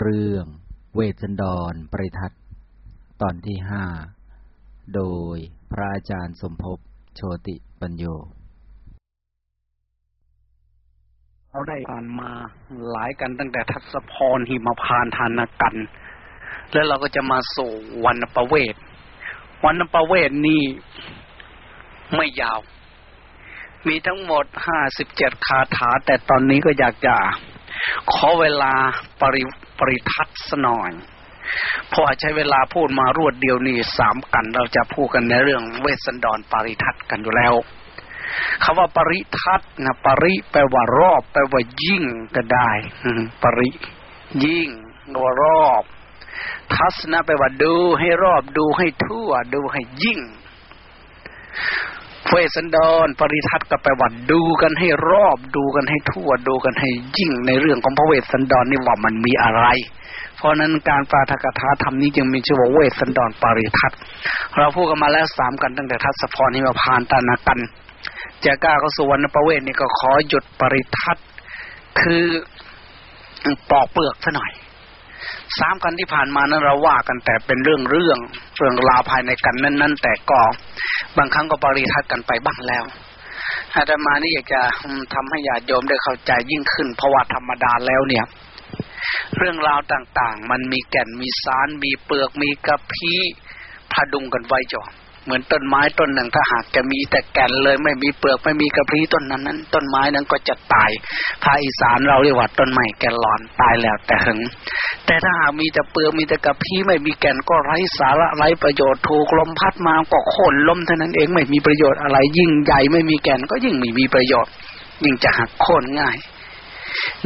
เรื่องเวทสันดรปริทัศน์ตอนที่ห้า โดยพระอาจารย์สมภพโชติปัญโย เราได้ผ่านมาหลายกันตั้งแต่ทัศพรหิมพานทานกัน แล้วเราก็จะมาสู่วันประเวท วันประเวทนี่ไม่ยาว มีทั้งหมดห้าสิบเจ็ดคาถา แต่ตอนนี้ก็อยากจะขอเวลาปริ ปริทัศน์สนอยเพราะใช้เวลาพูดมารวดเดียวนี่สามกันเราจะพูดกันในเรื่องเวสสันดรปริทัศน์กันอยู่แล้วคำว่าปริทัศน์นะปริแปลว่ารอบแปลว่ายิ่งก็ได้ปริยิ่งว่ารอบ ทัศนะแปลว่าดูให้รอบดูให้ทั่ว ดูให้ยิ่ง เวสันดร ปริทัศน์ก็แปลว่าดูกันให้รอบดูกันให้ทั่วดูกันให้ยิ่งในเรื่องของพระเวสสันดรนี่ว่ามันมีอะไร เพราะนั้นการปาฐกถาธรรมนี้จึงมีชื่อว่าเวสสันดรปริทัศน์เราพูดกันมาแล้วสามกันตั้งแต่ทัศพรนิมพานตานากันจาก้าก็สุวรรณประเวศนี่ก็ขอหยุดปริทัศน์คือปอกเปลือกซะหน่อย สามกันที่ผ่านมานั้นเราว่ากันแต่เป็นเรื่องเรื่องเรื่องราวภายในกันนั้น ๆ แต่ก็บางครั้งก็ปริทัศน์กันไปบ้างแล้วอาตมานี่อยากจะทำให้ญาติโยมได้เข้าใจยิ่งขึ้นเพราะว่าธรรมดาแล้วเนี่ย เรื่องราวต่างๆ มันมีแก่นมีสาร มีเปลือกมีกระพี้พดุงกันไว้จอ เหมือนต้นไม้ต้นหนึ่งถ้าหากจะมีแต่แก่นเลย ไม่มีเปลือกไม่มีกระพี้ต้นนั้นนั้นต้นไม้นั้นก็จะตายภาคอีสานเราเรียกว่าต้นไม้แก่นหลอนตายแล้วแต่หึง แต่ถ้าหากมีแต่เปลือกมีแต่กระพี้ไม่มีแก่นก็ไร้สาระไร้ประโยชน์ถูกลมพัดมาก็โค่นล้มเท่านั้นเองไม่มีประโยชน์อะไร ยิ่งใหญ่ไม่มีแก่นก็ยิ่งไม่มีประโยชน์ ยิ่งจะหักโค่นง่าย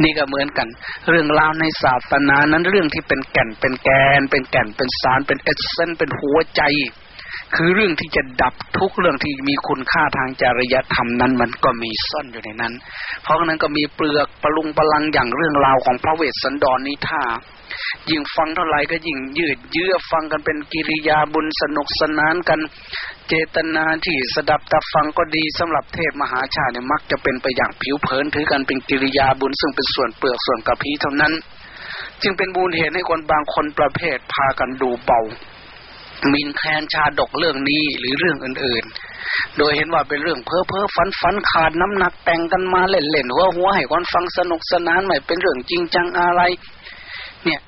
นี่ก็เหมือนกัน เรื่องราวในศาสนานั้นเรื่องที่เป็นแก่นเป็นแกน เป็นแก่นเป็นสารเป็นเอเซนเป็นหัวใจ คือเรื่องที่จะดับทุกเรื่องที่มีคุณค่าทางจริยธรรมนั้น มันก็มีซ่อนอยู่ในนั้น เพราะนั้นก็มีเปลือกปรุงปลังอย่างเรื่องราวของพระเวสสันดรนี้ท่ายิ่งฟังเท่าไหร่ก็ยิ่งยืดเยื้อฟังกันเป็นกิริยาบุญสนุกสนานกัน เจตนาที่สดับตาฟังก็ดีสำหรับเทพมหาชาเนี่ยมักจะเป็นไปอย่างผิวเผินถือกันเป็นกิริยาบุญซึ่งเป็นส่วนเปลือกส่วนกระพี้เท่านั้น จึงเป็นบูญเหตุให้คนบางคนประเภทพากันดูเบา มินแคนชาดกเรื่องนี้หรือเรื่องอื่นๆ โดยเห็นว่าเป็นเรื่องเพ้อเพ้อฝันฝันขาดน้ำหนักแต่งกันมาเล่นๆหัวหัวให้คนฟังสนุกสนานไม่เป็นเรื่องจริงจังอะไร เนี่ย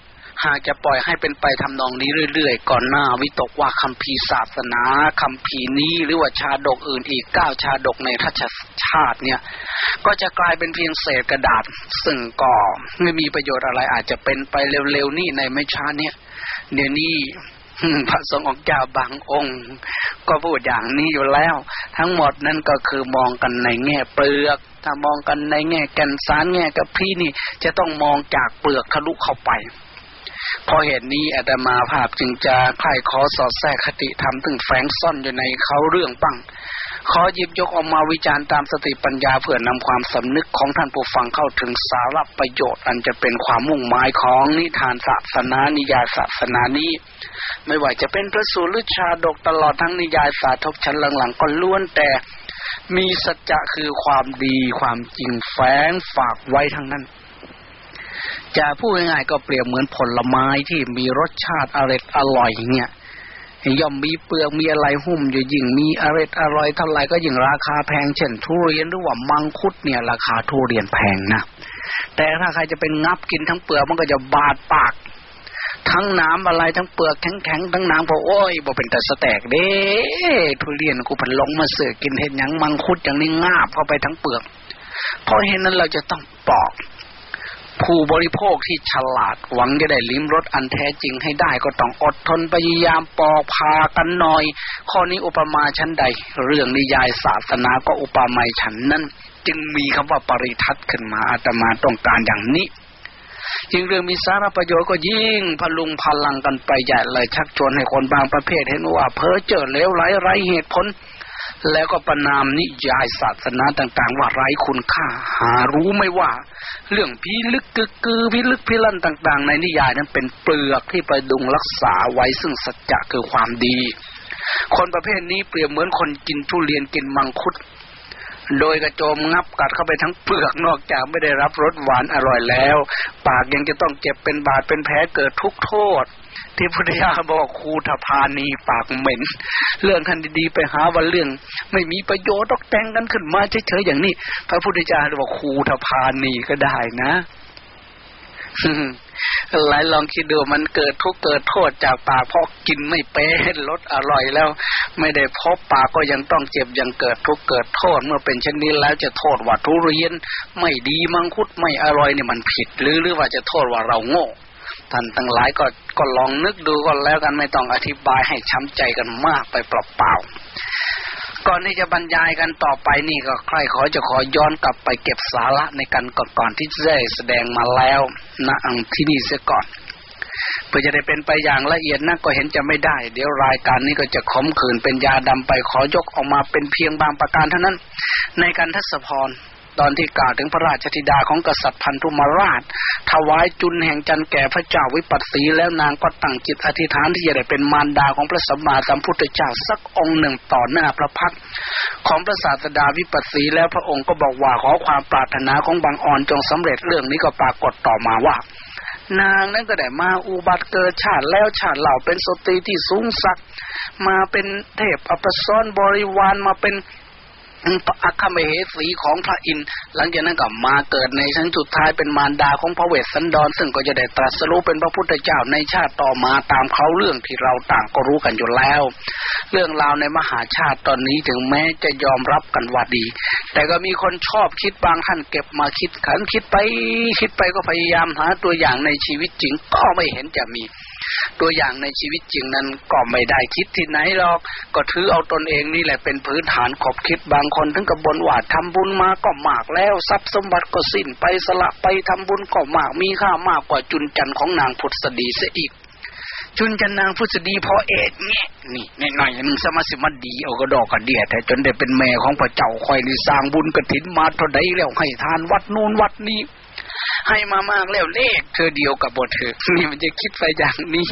หากจะปล่อยให้เป็นไปทำนองนี้เรื่อยๆ ก่อนหน้าวิตกว่าคัมภีร์ศาสนาคัมภีร์นี้หรือว่าชาดกอื่นอีกเก้าชาดกในทัชชาติเนี่ย ก็จะกลายเป็นเพียงเศษกระดาษซึ่งก็ไม่มีประโยชน์อะไรอาจจะเป็นไปเร็วๆนี่ในไม่ช้าเนี่ยเดี๋ยวนี้ พระสงฆ์องเจ้าบางองค์ ก็พูดอย่างนี้อยู่แล้ว ทั้งหมดนั่นก็คือมองกันในแง่เปลือก ถ้ามองกันในแง่แก่นสารแง่กับพี่นี่ จะต้องมองจากเปลือกทะลุเข้าไปพอเหตุนี้อาตมาภาพจึงจะใคร่ขอสอดแทรกคติธรรมถึงแฝงซ่อนอยู่ในเขาเรื่องปั้งขอหยิบยกออกมาวิจารณ์ตามสติปัญญาเพื่อนำความสำนึกของท่านผู้ฟังเข้าถึงสาระประโยชน์ อันจะเป็นความมุ่งหมายของนิทานศาสนานิยายศาสนานี้ ไม่ว่าจะเป็นพระสูตรหรือชาดกตลอดทั้งนิยายสาธกชั้นหลังๆ ก็ล้วนแต่มีสัจจะคือความดีความจริงแฝงฝากไว้ทั้งนั้น จะพูดง่ายๆก็เปรียบเหมือนผลไม้ที่มีรสชาติอร่อยอร่อยเนี่ยย่อมมีเปลือกมีอะไรหุ้มอยู่ยิ่งมีอร่อยอร่อยเท่าไรก็ยิ่งราคาแพงเช่นทุเรียนหรือว่ามังคุดเนี่ย ราคาทุเรียนแพงนะแต่ถ้าใครจะเป็นงับกินทั้งเปลือกมันก็จะบาดปาก ทั้งน้ำอะไรทั้งเปลือกแข็งๆทั้งน้ำพอโอ้ยบ่เป็นแต่สแตกเด้ทุเรียนกูผันลงมาเสือกินเห็นอย่างมังคุดอย่างนี้งาบเข้าไปทั้งเปลือก เพราะเห็นนั้นเราจะต้องปอก ผู้บริโภคที่ฉลาดหวังจะได้ลิ้มรสอันแท้จริงให้ได้ก็ต้องอดทนพยายามปอกพากันหน่อย ข้อนี้อุปมาชั้นใด เรื่องนิยายศาสนาก็อุปมาฉันนั้น จึงมีคำว่าปริทัศน์ขึ้นมาอาตมาต้องการอย่างนี้ ยิ่งเรื่องมีสาระประโยชน์ก็ยิ่งพลุงพลังกันไปใหญ่เลยชักชวนให้คนบางประเภทเห็นว่าเพ้อเจ้อเลวไหลไร้เหตุผล แล้วก็ประนามนิยายศาสนาต่างๆ ว่าไร้คุณค่า หารู้ไม่ว่า เรื่องพิลึกกึกกือพิลึกพิลั่นต่าง ๆ ในนิยายนั้นเป็นเปลือกที่ประดุงรักษาไว้ซึ่งสัจจะคือความดี คนประเภทนี้เปรียบเหมือนคนกินทุเรียนกินมังคุด โดยกระโจมงับกัดเข้าไปทั้งเปลือกนอกจากไม่ได้รับรสหวานอร่อยแล้ว ปากยังจะต้องเจ็บเป็นบาดเป็นแผลเกิดทุกโทษ ที่พุทธเจ้าบอกครูทพานีปากเหม็น เรื่องท่านดีๆไปหาวันเรื่อง ไม่มีประโยชน์ต้องแต่งกันขึ้นมาเฉยๆอย่างนี้ พระพุทธเจ้าบอกครูทพานีก็ได้นะ หลายลองคิดดูมันเกิดทุกเกิดโทษจากปากเพราะกินไม่เป็นรสอร่อยแล้ว ไม่ได้พบปากก็ยังต้องเจ็บยังเกิดทุกเกิดโทษเมื่อเป็นเช่นนี้แล้วจะโทษว่าทุเรียน ไม่ดีมังคุดไม่อร่อยเนี่ยมันผิด หรือหรือว่าจะโทษว่าเราโง่ท่านทั้งหลายก็ก็ลองนึกดูก็แล้วกันไม่ต้องอธิบายให้ช้ำใจกันมากไปเปล่า ก่อนที่จะบรรยายกันต่อไปนี่ก็ใครขอจะขอย้อนกลับไปเก็บสาระในการก่อนๆที่จะได้แสดงมาแล้วนะที่นี่เสียก่อนเพื่อจะได้เป็นไปอย่างละเอียดนักก็เห็นจะไม่ได้ เดี๋ยวรายการนี้ก็จะขมขื่นเป็นยาดำไปขอยกออกมาเป็นเพียงบางประการเท่านั้น ในการทศพร ตอนที่กล่าวถึงพระราชธิดาของกษัตริย์พันธุมาราช ถวายจุนแห่งจันแก่พระเจ้าวิปัสสีแล้วนางก็ตั้งจิตอธิษฐานที่จะได้เป็นมารดาของพระสัมมาสัมพุทธเจ้าสักองค์หนึ่งต่อหน้าพระพักของพระศาสดาวิปัสสีแล้วพระองค์ก็บอกว่าขอความปรารถนาของบางอ่อนจงสำเร็จเรื่องนี้ก็ปรากฏต่อมาว่านางนั้นก็ได้มาอุบัติเกิดชาติแล้วชาติเหล่าเป็นสตรีที่สูงสัก มาเป็นเทพอภิสรบริวารมาเป็น อัคเมเหสีของพระอินทร์หลังจากนั้นก็มาเกิดในชั้นสุดท้ายเป็นมารดาของพระเวสสันดร ซึ่งก็จะได้ตรัสรู้เป็นพระพุทธเจ้าในชาติต่อมาตามเขาเรื่องที่เราต่างก็รู้กันอยู่แล้ว เรื่องราวในมหาชาติตอนนี้ถึงแม้จะยอมรับกันว่าดี แต่ก็มีคนชอบคิดบางท่านเก็บมาคิดขันคิดไปคิดไปก็พยายามหาตัวอย่างในชีวิตจริงก็ไม่เห็นจะมี ตัวอย่างในชีวิตจริงนั้นก็ไม่ได้คิดที่ไหนหรอก ก็ถือเอาตนเองนี่แหละเป็นพื้นฐานขอบคิดบางคนถึงกับบนว่าทำบุญมาก็มากแล้วทรัพย์สมบัติก็สิ้นไปสละไปทำบุญก็มากมีค่ามากกว่าจุนจันของนางพุทธดีเสียอีกจุนจันนางพุทธดีพอเอ็ดเนี่ยนี่หน่อยๆนึงสมาสิมาดีเอากระดอกกระเดียแต่จนได้เป็นแม่ของพระเจ้าคอยนี่สร้างบุญกระถินมาเท่าใดแล้วให้ทานวัดนู่นวัดนี้ ให้มามากแล้วเลขเธอเดียวกับบทเธอนี่มันจะคิดไปอย่างนี้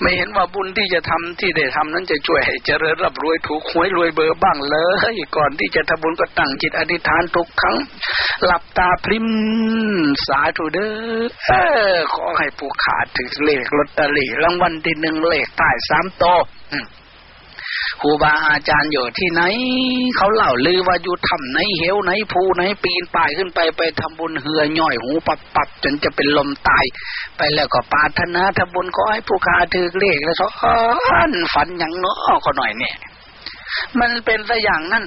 ไม่เห็นว่าบุญที่จะทำที่ได้ทำนั้นจะช่วยให้เจริญรับรวยถูกหวยรวยเบอร์บ้างเลยก่อนที่จะทำบุญก็ตั้งจิตอธิษฐานทุกครั้ง หลับตาพริมสาธุเด้อเออขอให้ผู้ขาดถึงเลขลอตเตอรี่รางวัลที่หนึ่งเลขท้ายสามโต ครูบาอาจารย์อยู่ที่ไหน เขาเล่าลือว่าอยู่ถ้ำไหนเหวไหนภูไหนปีนป่ายขึ้นไปไปทำบุญเหือย่อยหูปับปับจนจะเป็นลมตาย ไปแล้วก็ปาธนาทำบุญก็ให้ผู้คาถือเลขแล้วสอนฝันอย่างเนาะก็หน่อยเนี่ย มันเป็นซะอย่างนั้น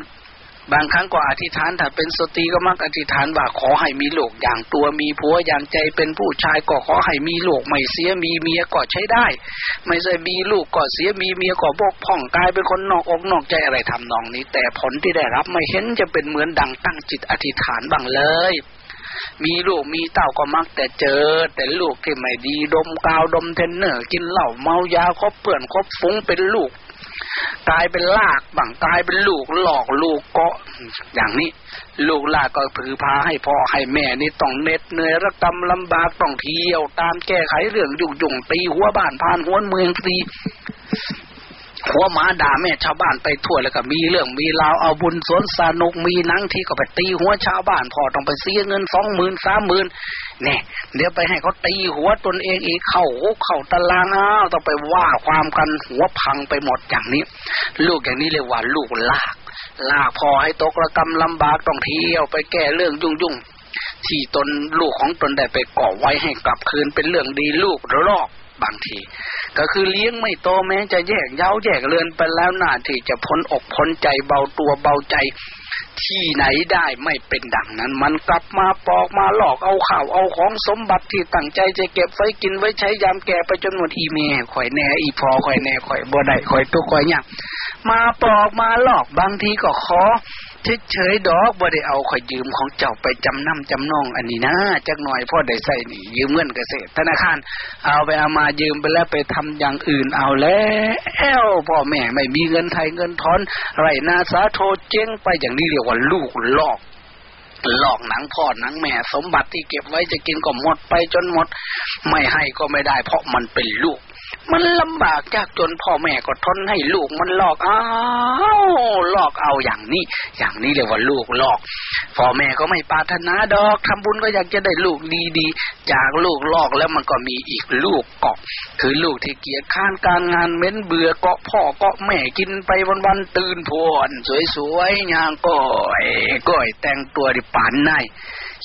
บางครั้งก็อธิษฐานถ้าเป็นสตรีก็มักอธิษฐานว่าขอให้มีลูกอย่างตัวมีผัวอย่างใจเป็นผู้ชายก็ขอให้มีลูกไม่เสียมีเมียก็ใช้ได้ ไม่ใช่มีลูกก็เสียมีเมียก็บกพ่องกลายเป็นคนนอกอกนอกใจอะไรทำนองนี้ แต่ผลที่ได้รับไม่เห็นจะเป็นเหมือนดังตั้งจิตอธิษฐานบ้างเลย มีลูกมีเต้าก็มักแต่เจอ แต่ลูกที่ไม่ดีดมกาวดมทินเนอร์กินเหล้าเมายาคบเพื่อนคบฝูงเป็นลูก กลายเป็นลากบังกลายเป็นลูกหลอกลูกเกาะอย่างนี้ ลูกลากก็ถือพาให้พ่อให้แม่นี่ต้องเน็ดเหนื่อยระกำลำบากต้องเที่ยว ตามแก้ไขเรื่องยุ่งยุ่งตีหัวบ้านพานหัวเมืองตีหัวหมาด่าแม่ชาวบ้านไปทั่วแล้วก็มีเรื่องมีราวเอาบุญสวนสนุกมีนังที่ก็ไปตีหัวชาวบ้านพอต้องไปเสียเงินสองหมื่นสามหมื่น เนี่ยเดี๋ยวไปให้เขาตีหัวตนเองอีกเข้าเข่าตารางอ้าวต้องไปว่าความกันหัวพังไปหมดอย่างนี้ ลูกอย่างนี้เรียกว่าลูกลาก ลากพอให้ตกระกำลำบากต้องเที่ยวไปแก้เรื่องยุ่งยุ่งที่ตนลูกของตนได้ไปก่อไว้ให้กลับคืนเป็นเรื่องดีลูกรอกบางที ก็คือเลี้ยงไม่โตแม้จะแยกเย้าแยกเลือนไปแล้วหน้าที่จะพ้นอกพ้นใจเบาตัวเบาใจ ที่ไหนได้ไม่เป็นดังนั้น มันกลับมาปอกมาหลอกเอาข่าวเอาของสมบัติที่ตั้งใจจะเก็บไว้กินไว้ใช้ยามแก่ไปจนหมดอีเมข่อยแน่อีพอข่อยแน่ข่อยบ่ได้ข่อยตุกข่อยเนี่ยมาปอกมาหลอกบางทีก็ขอ เฉยๆดอกบ่ได้เอาข่อยยืมของเจ้าไปจำนำจำนอง อันนี้นะจักหน่อยพ่อได้ใส่นี่ยืมเงินเกษตรธนาคาร เอาไปเอามายืมไปแล้วไปทำอย่างอื่นเอาแล้วพ่อแม่ไม่มีเงินไทยเงินทอนไรนาสาโทเจ๊งไปอย่างนี้เรียกว่าลูกหลอกหลอกหนังพ่อหนังแม่สมบัติที่เก็บไว้จะกินก็หมดไปจนหมด ไม่ให้ก็ไม่ได้เพราะมันเป็นลูก มันลำบากยากจนพ่อแม่ก็ทนให้ลูกมันหลอกเอาหลอกเอาอย่างนี้ อย่างนี้เรียกว่าลูกหลอกพ่อแม่ก็ไม่ปรารถนาดอกทำบุญก็อยากจะได้ลูกดีๆจากลูกหลอกแล้วมันก็มีอีกลูกเกาะคือลูกที่เกียจข้านการงานเม้นเบื่อเกาะพ่อเกาะแม่กินไปวันๆตื่นพวนสวยๆยางก้อยก้อยแต่งตัวดิปานใน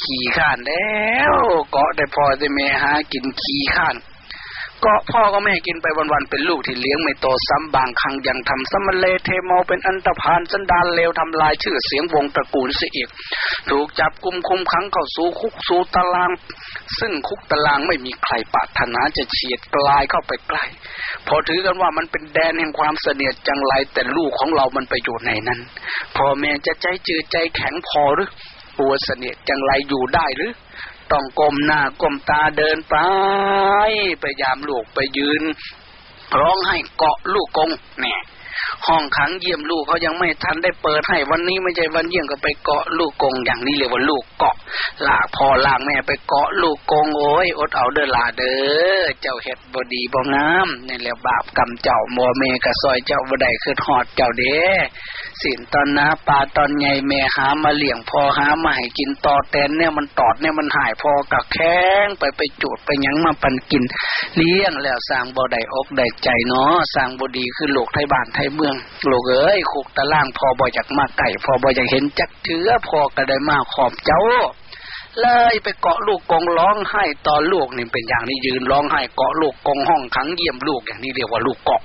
ขี่ข้านแล้วเกาะได้พอได้แม่หากินขี่ข้าน ก็พ่อก็แม่กินไปวันๆเป็นลูกที่เลี้ยงไม่โตซ้ำบางครั้งยังทำสมเลเทเมาเป็นอันตรพานสันดานเลวทำลายชื่อเสียงวงตระกูลเสียอีก ถูกจับกุมคุมขังเข้าสู่คุกสู่ตาราง ซึ่งคุกตารางไม่มีใครปรารถนาจะเฉียดกลายเข้าไปใกล้พอถือกันว่ามันเป็นแดนแห่งความเสนียดจังไรแต่ลูกของเรามันไปอยู่ในนั้นพ่อแม่จะใจจืดใจแข็งพอหรือปัวเสนียดจังไรอยู่ได้หรือ ต้องก้มหน้าก้มตาเดินไปพยายามลูกไปยืน ร้องให้เกาะลูกกงเนี่ย ห้องขังเยี่ยมลูกเขายังไม่ทันได้เปิดให้วันนี้ไม่ใช่วันเยี่ยมก็ไปเกาะลูกกงอย่างนี้เรียว่าลูกเกาะลากพ่อลากแม่ไปเกาะลูกกงโอ้ยอดเอาเด้อลาเด้อเจ้าเฮ็ดบดีบ่งามนี่แหละบาปกรรมเจ้ามัวเมกะซอยเจ้าบ่ได้คือหอดเจ้าเด้สินตอนนาปลาตอนใหญ่แม่หามาเลี้ยงพอหามาให้กินต่อแตนเนี่ยมันตอดเนี่ยมันหายพอกับแข้งไปไปจูดไปยังมาปันกิน เลี้ยงแล้วสร้างบ่ได้อกได้ใจเนาะสร้างบ่ดีคือโลกไทยบ้านไทยเมืองโลกเอ้ยคุกตะล่างพอบอยจากมาไก่พอบอยากเห็นจักเชื้อพอก็ได้มาขอบเจ้า เลยไปเกาะลูกกองร้องไห้ตอนลูกนี่เป็นอย่างนี้ยืนร้องไห้เกาะลูกกองห้องขังเยี่ยมลูกอย่างนี้เรียกว่าลูกเกาะ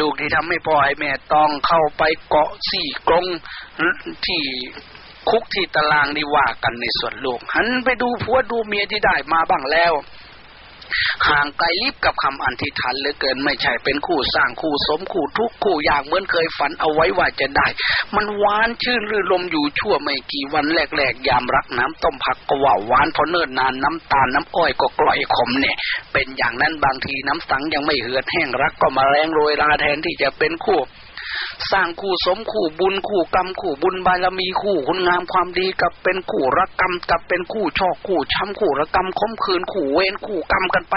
ลูกที่ทำให้พ่อให้แม่ต้องเข้าไปเกาะสี่กรงที่คุกที่ตารางนี่ว่ากันในส่วนลูกหันไปดูผัวดูเมียที่ได้มาบ้างแล้ว ห่างไกลลิบกับคำอันธิษฐานเหลือเกินไม่ใช่เป็นคู่สร้างคู่สมคู่ทุกคู่อย่างเหมือนเคยฝันเอาไว้ว่าจะได้ มันหวานชื่นรื่นลมอยู่ชั่วไม่กี่วันแรกๆยามรักน้ำต้มผักก็ว่าหวานพอเนิ่นนานน้ำตาลน้ำอ้อยก็กล่อยขมเนี่ยเป็นอย่างนั้นบางทีน้ำสังยังไม่เหือดแห้งรักก็มาแรงโรยราแทนที่จะเป็นคู่ สร้างคู่สมคู่บุญคู่กรรมคู่บุญบารมีคู่คุณงามความดีกับเป็นคู่รักกรรมกับเป็นคู่ชอกคู่ช้ำคู่ระกรรมคมคืนคู่เวรคู่กรรมกันไป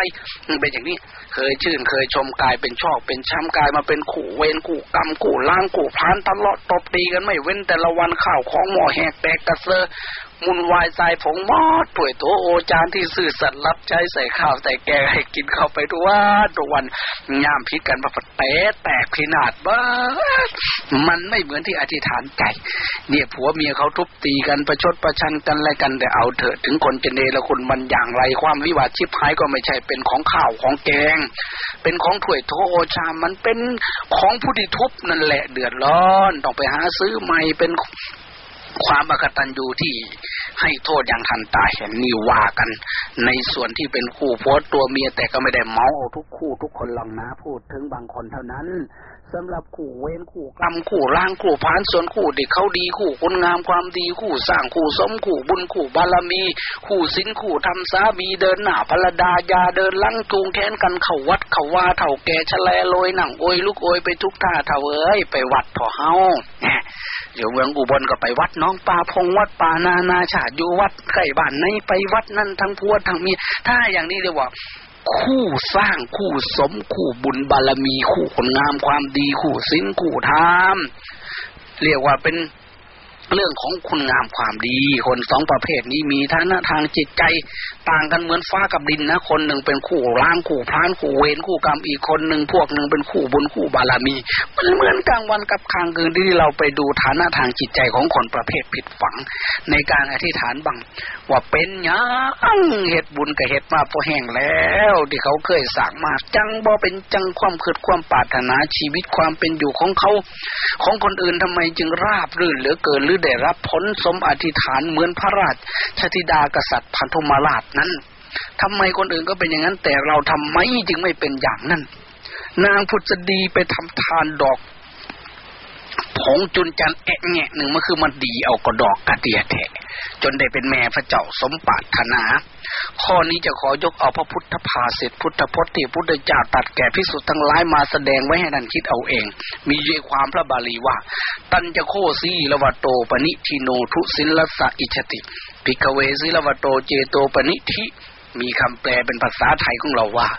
มันเป็นอย่างนี้ เคยชื่นเคยชมกายเป็นชอกเป็นช้ำกายมาเป็นคู่เวรคู่กรรมคู่ล้างคู่พานตลอดตบตีกันไม่เว้นแต่ละวันข่าวของหมอแหกแตกกระเซอ มุนวายทรายผงมอดป่วยตัวโอจานที่สื่อสัตว์รับใช้ใส่ข้าวใส่แกงให้กินเข้าไปทุกวันทุกวันยามพิษกันมาเตะแตกพินาศบ้ามันไม่เหมือนที่อธิษฐานใจเนี่ยผัวเมียเขาทุบตีกันประชดประชันกันอะไรกันแต่เอาเถอะถึงคนจะเนรคุณมันอย่างไรความวิวาทชิบหายก็ไม่ใช่เป็นของข้าวของแกง เป็นของถ้วยโถโอชามมันเป็นของผู้ที่ทุบนั่นแหละเดือดร้อนต้องไปหาซื้อใหม่เป็น ความอกตันยูที่ให้โทษอย่างทันตาเห็นนี่ว่ากัน ในส่วนที่เป็นคู่โพสตัวเมียแต่ก็ไม่ได้เมาเอาทุกคู่ทุกคนลองนะพูดถึงบางคนเท่านั้นสำหรับคู่เว้นคู่กรรมคู่ร่างคู่พานส่วนคู่เด็กเขาดีคู่คุณงามความดีคู่สร้างคู่สมคู่บุญคู่บารมี คู่สินคู่ทำสามีเดินหน้าพลดายาเดินลังจูงแขนกันเข้าวัดเข้าว่าเถ่าแก่ชะแลลอยหนังโอยลูกโอยไปทุกท่าเถ่าเอ้ยไปวัดพอเฮา เดี๋ยวเมืองอุบลก็ไปวัดน้องปลาพงวัดป่านานาชาติอยู่วัดไก่บ้านในไปวัดนั่นทั้งพัวทั้งมี ถ้าอย่างนี้เรียกว่า คู่สร้างคู่สมคู่บุญบารมี คู่คนงามความดีคู่ศีลคู่ธรรมเรียกว่าเป็นเรื่องของคุณงามความดี คนสองประเภทนี้มีฐานะทางจิตใจ ต่างกันเหมือนฟ้ากับดินนะ คนหนึ่งเป็นคู่ล้างคู่พรานคู่เวรคู่กรรมอีกคนหนึ่งพวกหนึ่งเป็นคู่บุญคู่บารมี มันเหมือนกลางวันกับกลางคืนที่เราไปดูฐานะทางจิตใจของคนประเภทผิดฝัง ในการอธิษฐานบัง ว่าเป็นยังเหตุบุญกับเหตุมาพอแห้งแล้ว ที่เขาเคยสั่งมาจังบ่เป็นจังความคิดความปรารถนาชีวิตความเป็นอยู่ของเขา ของคนอื่นทำไมจึงราบรื่นเหลือเกินหรือได้รับผลสมอธิษฐานเหมือนพระราชธิดากษัตริย์พันธุมาราชนั้นทำไมคนอื่นก็เป็นอย่างนั้น แต่เราทำไมจึงไม่เป็นอย่างนั้น นางพุทธดีไปทำทานดอก ผงจุนจันแอะแงะหนึ่งมันคือมันดีเอากระดอกกระเดียแทะจนได้เป็นแม่พระเจ้าสมปรารถนา ข้อนี้จะขอยกเอาพระพุทธภาษิตพุทธพจน์ที่พุทธเจ้าตัดแก่พิสุทธ์ทั้งหลายมาแสดงไว้ให้นันคิดเอาเอง มีเยความพระบาลีว่า ตันจะโคสีละวะโตปนิทิโนทุสิลสะอิชติ ปิกเวสิละวะโตเจโตปนิทิ มีคำแปลเป็นภาษาไทยของเราว่า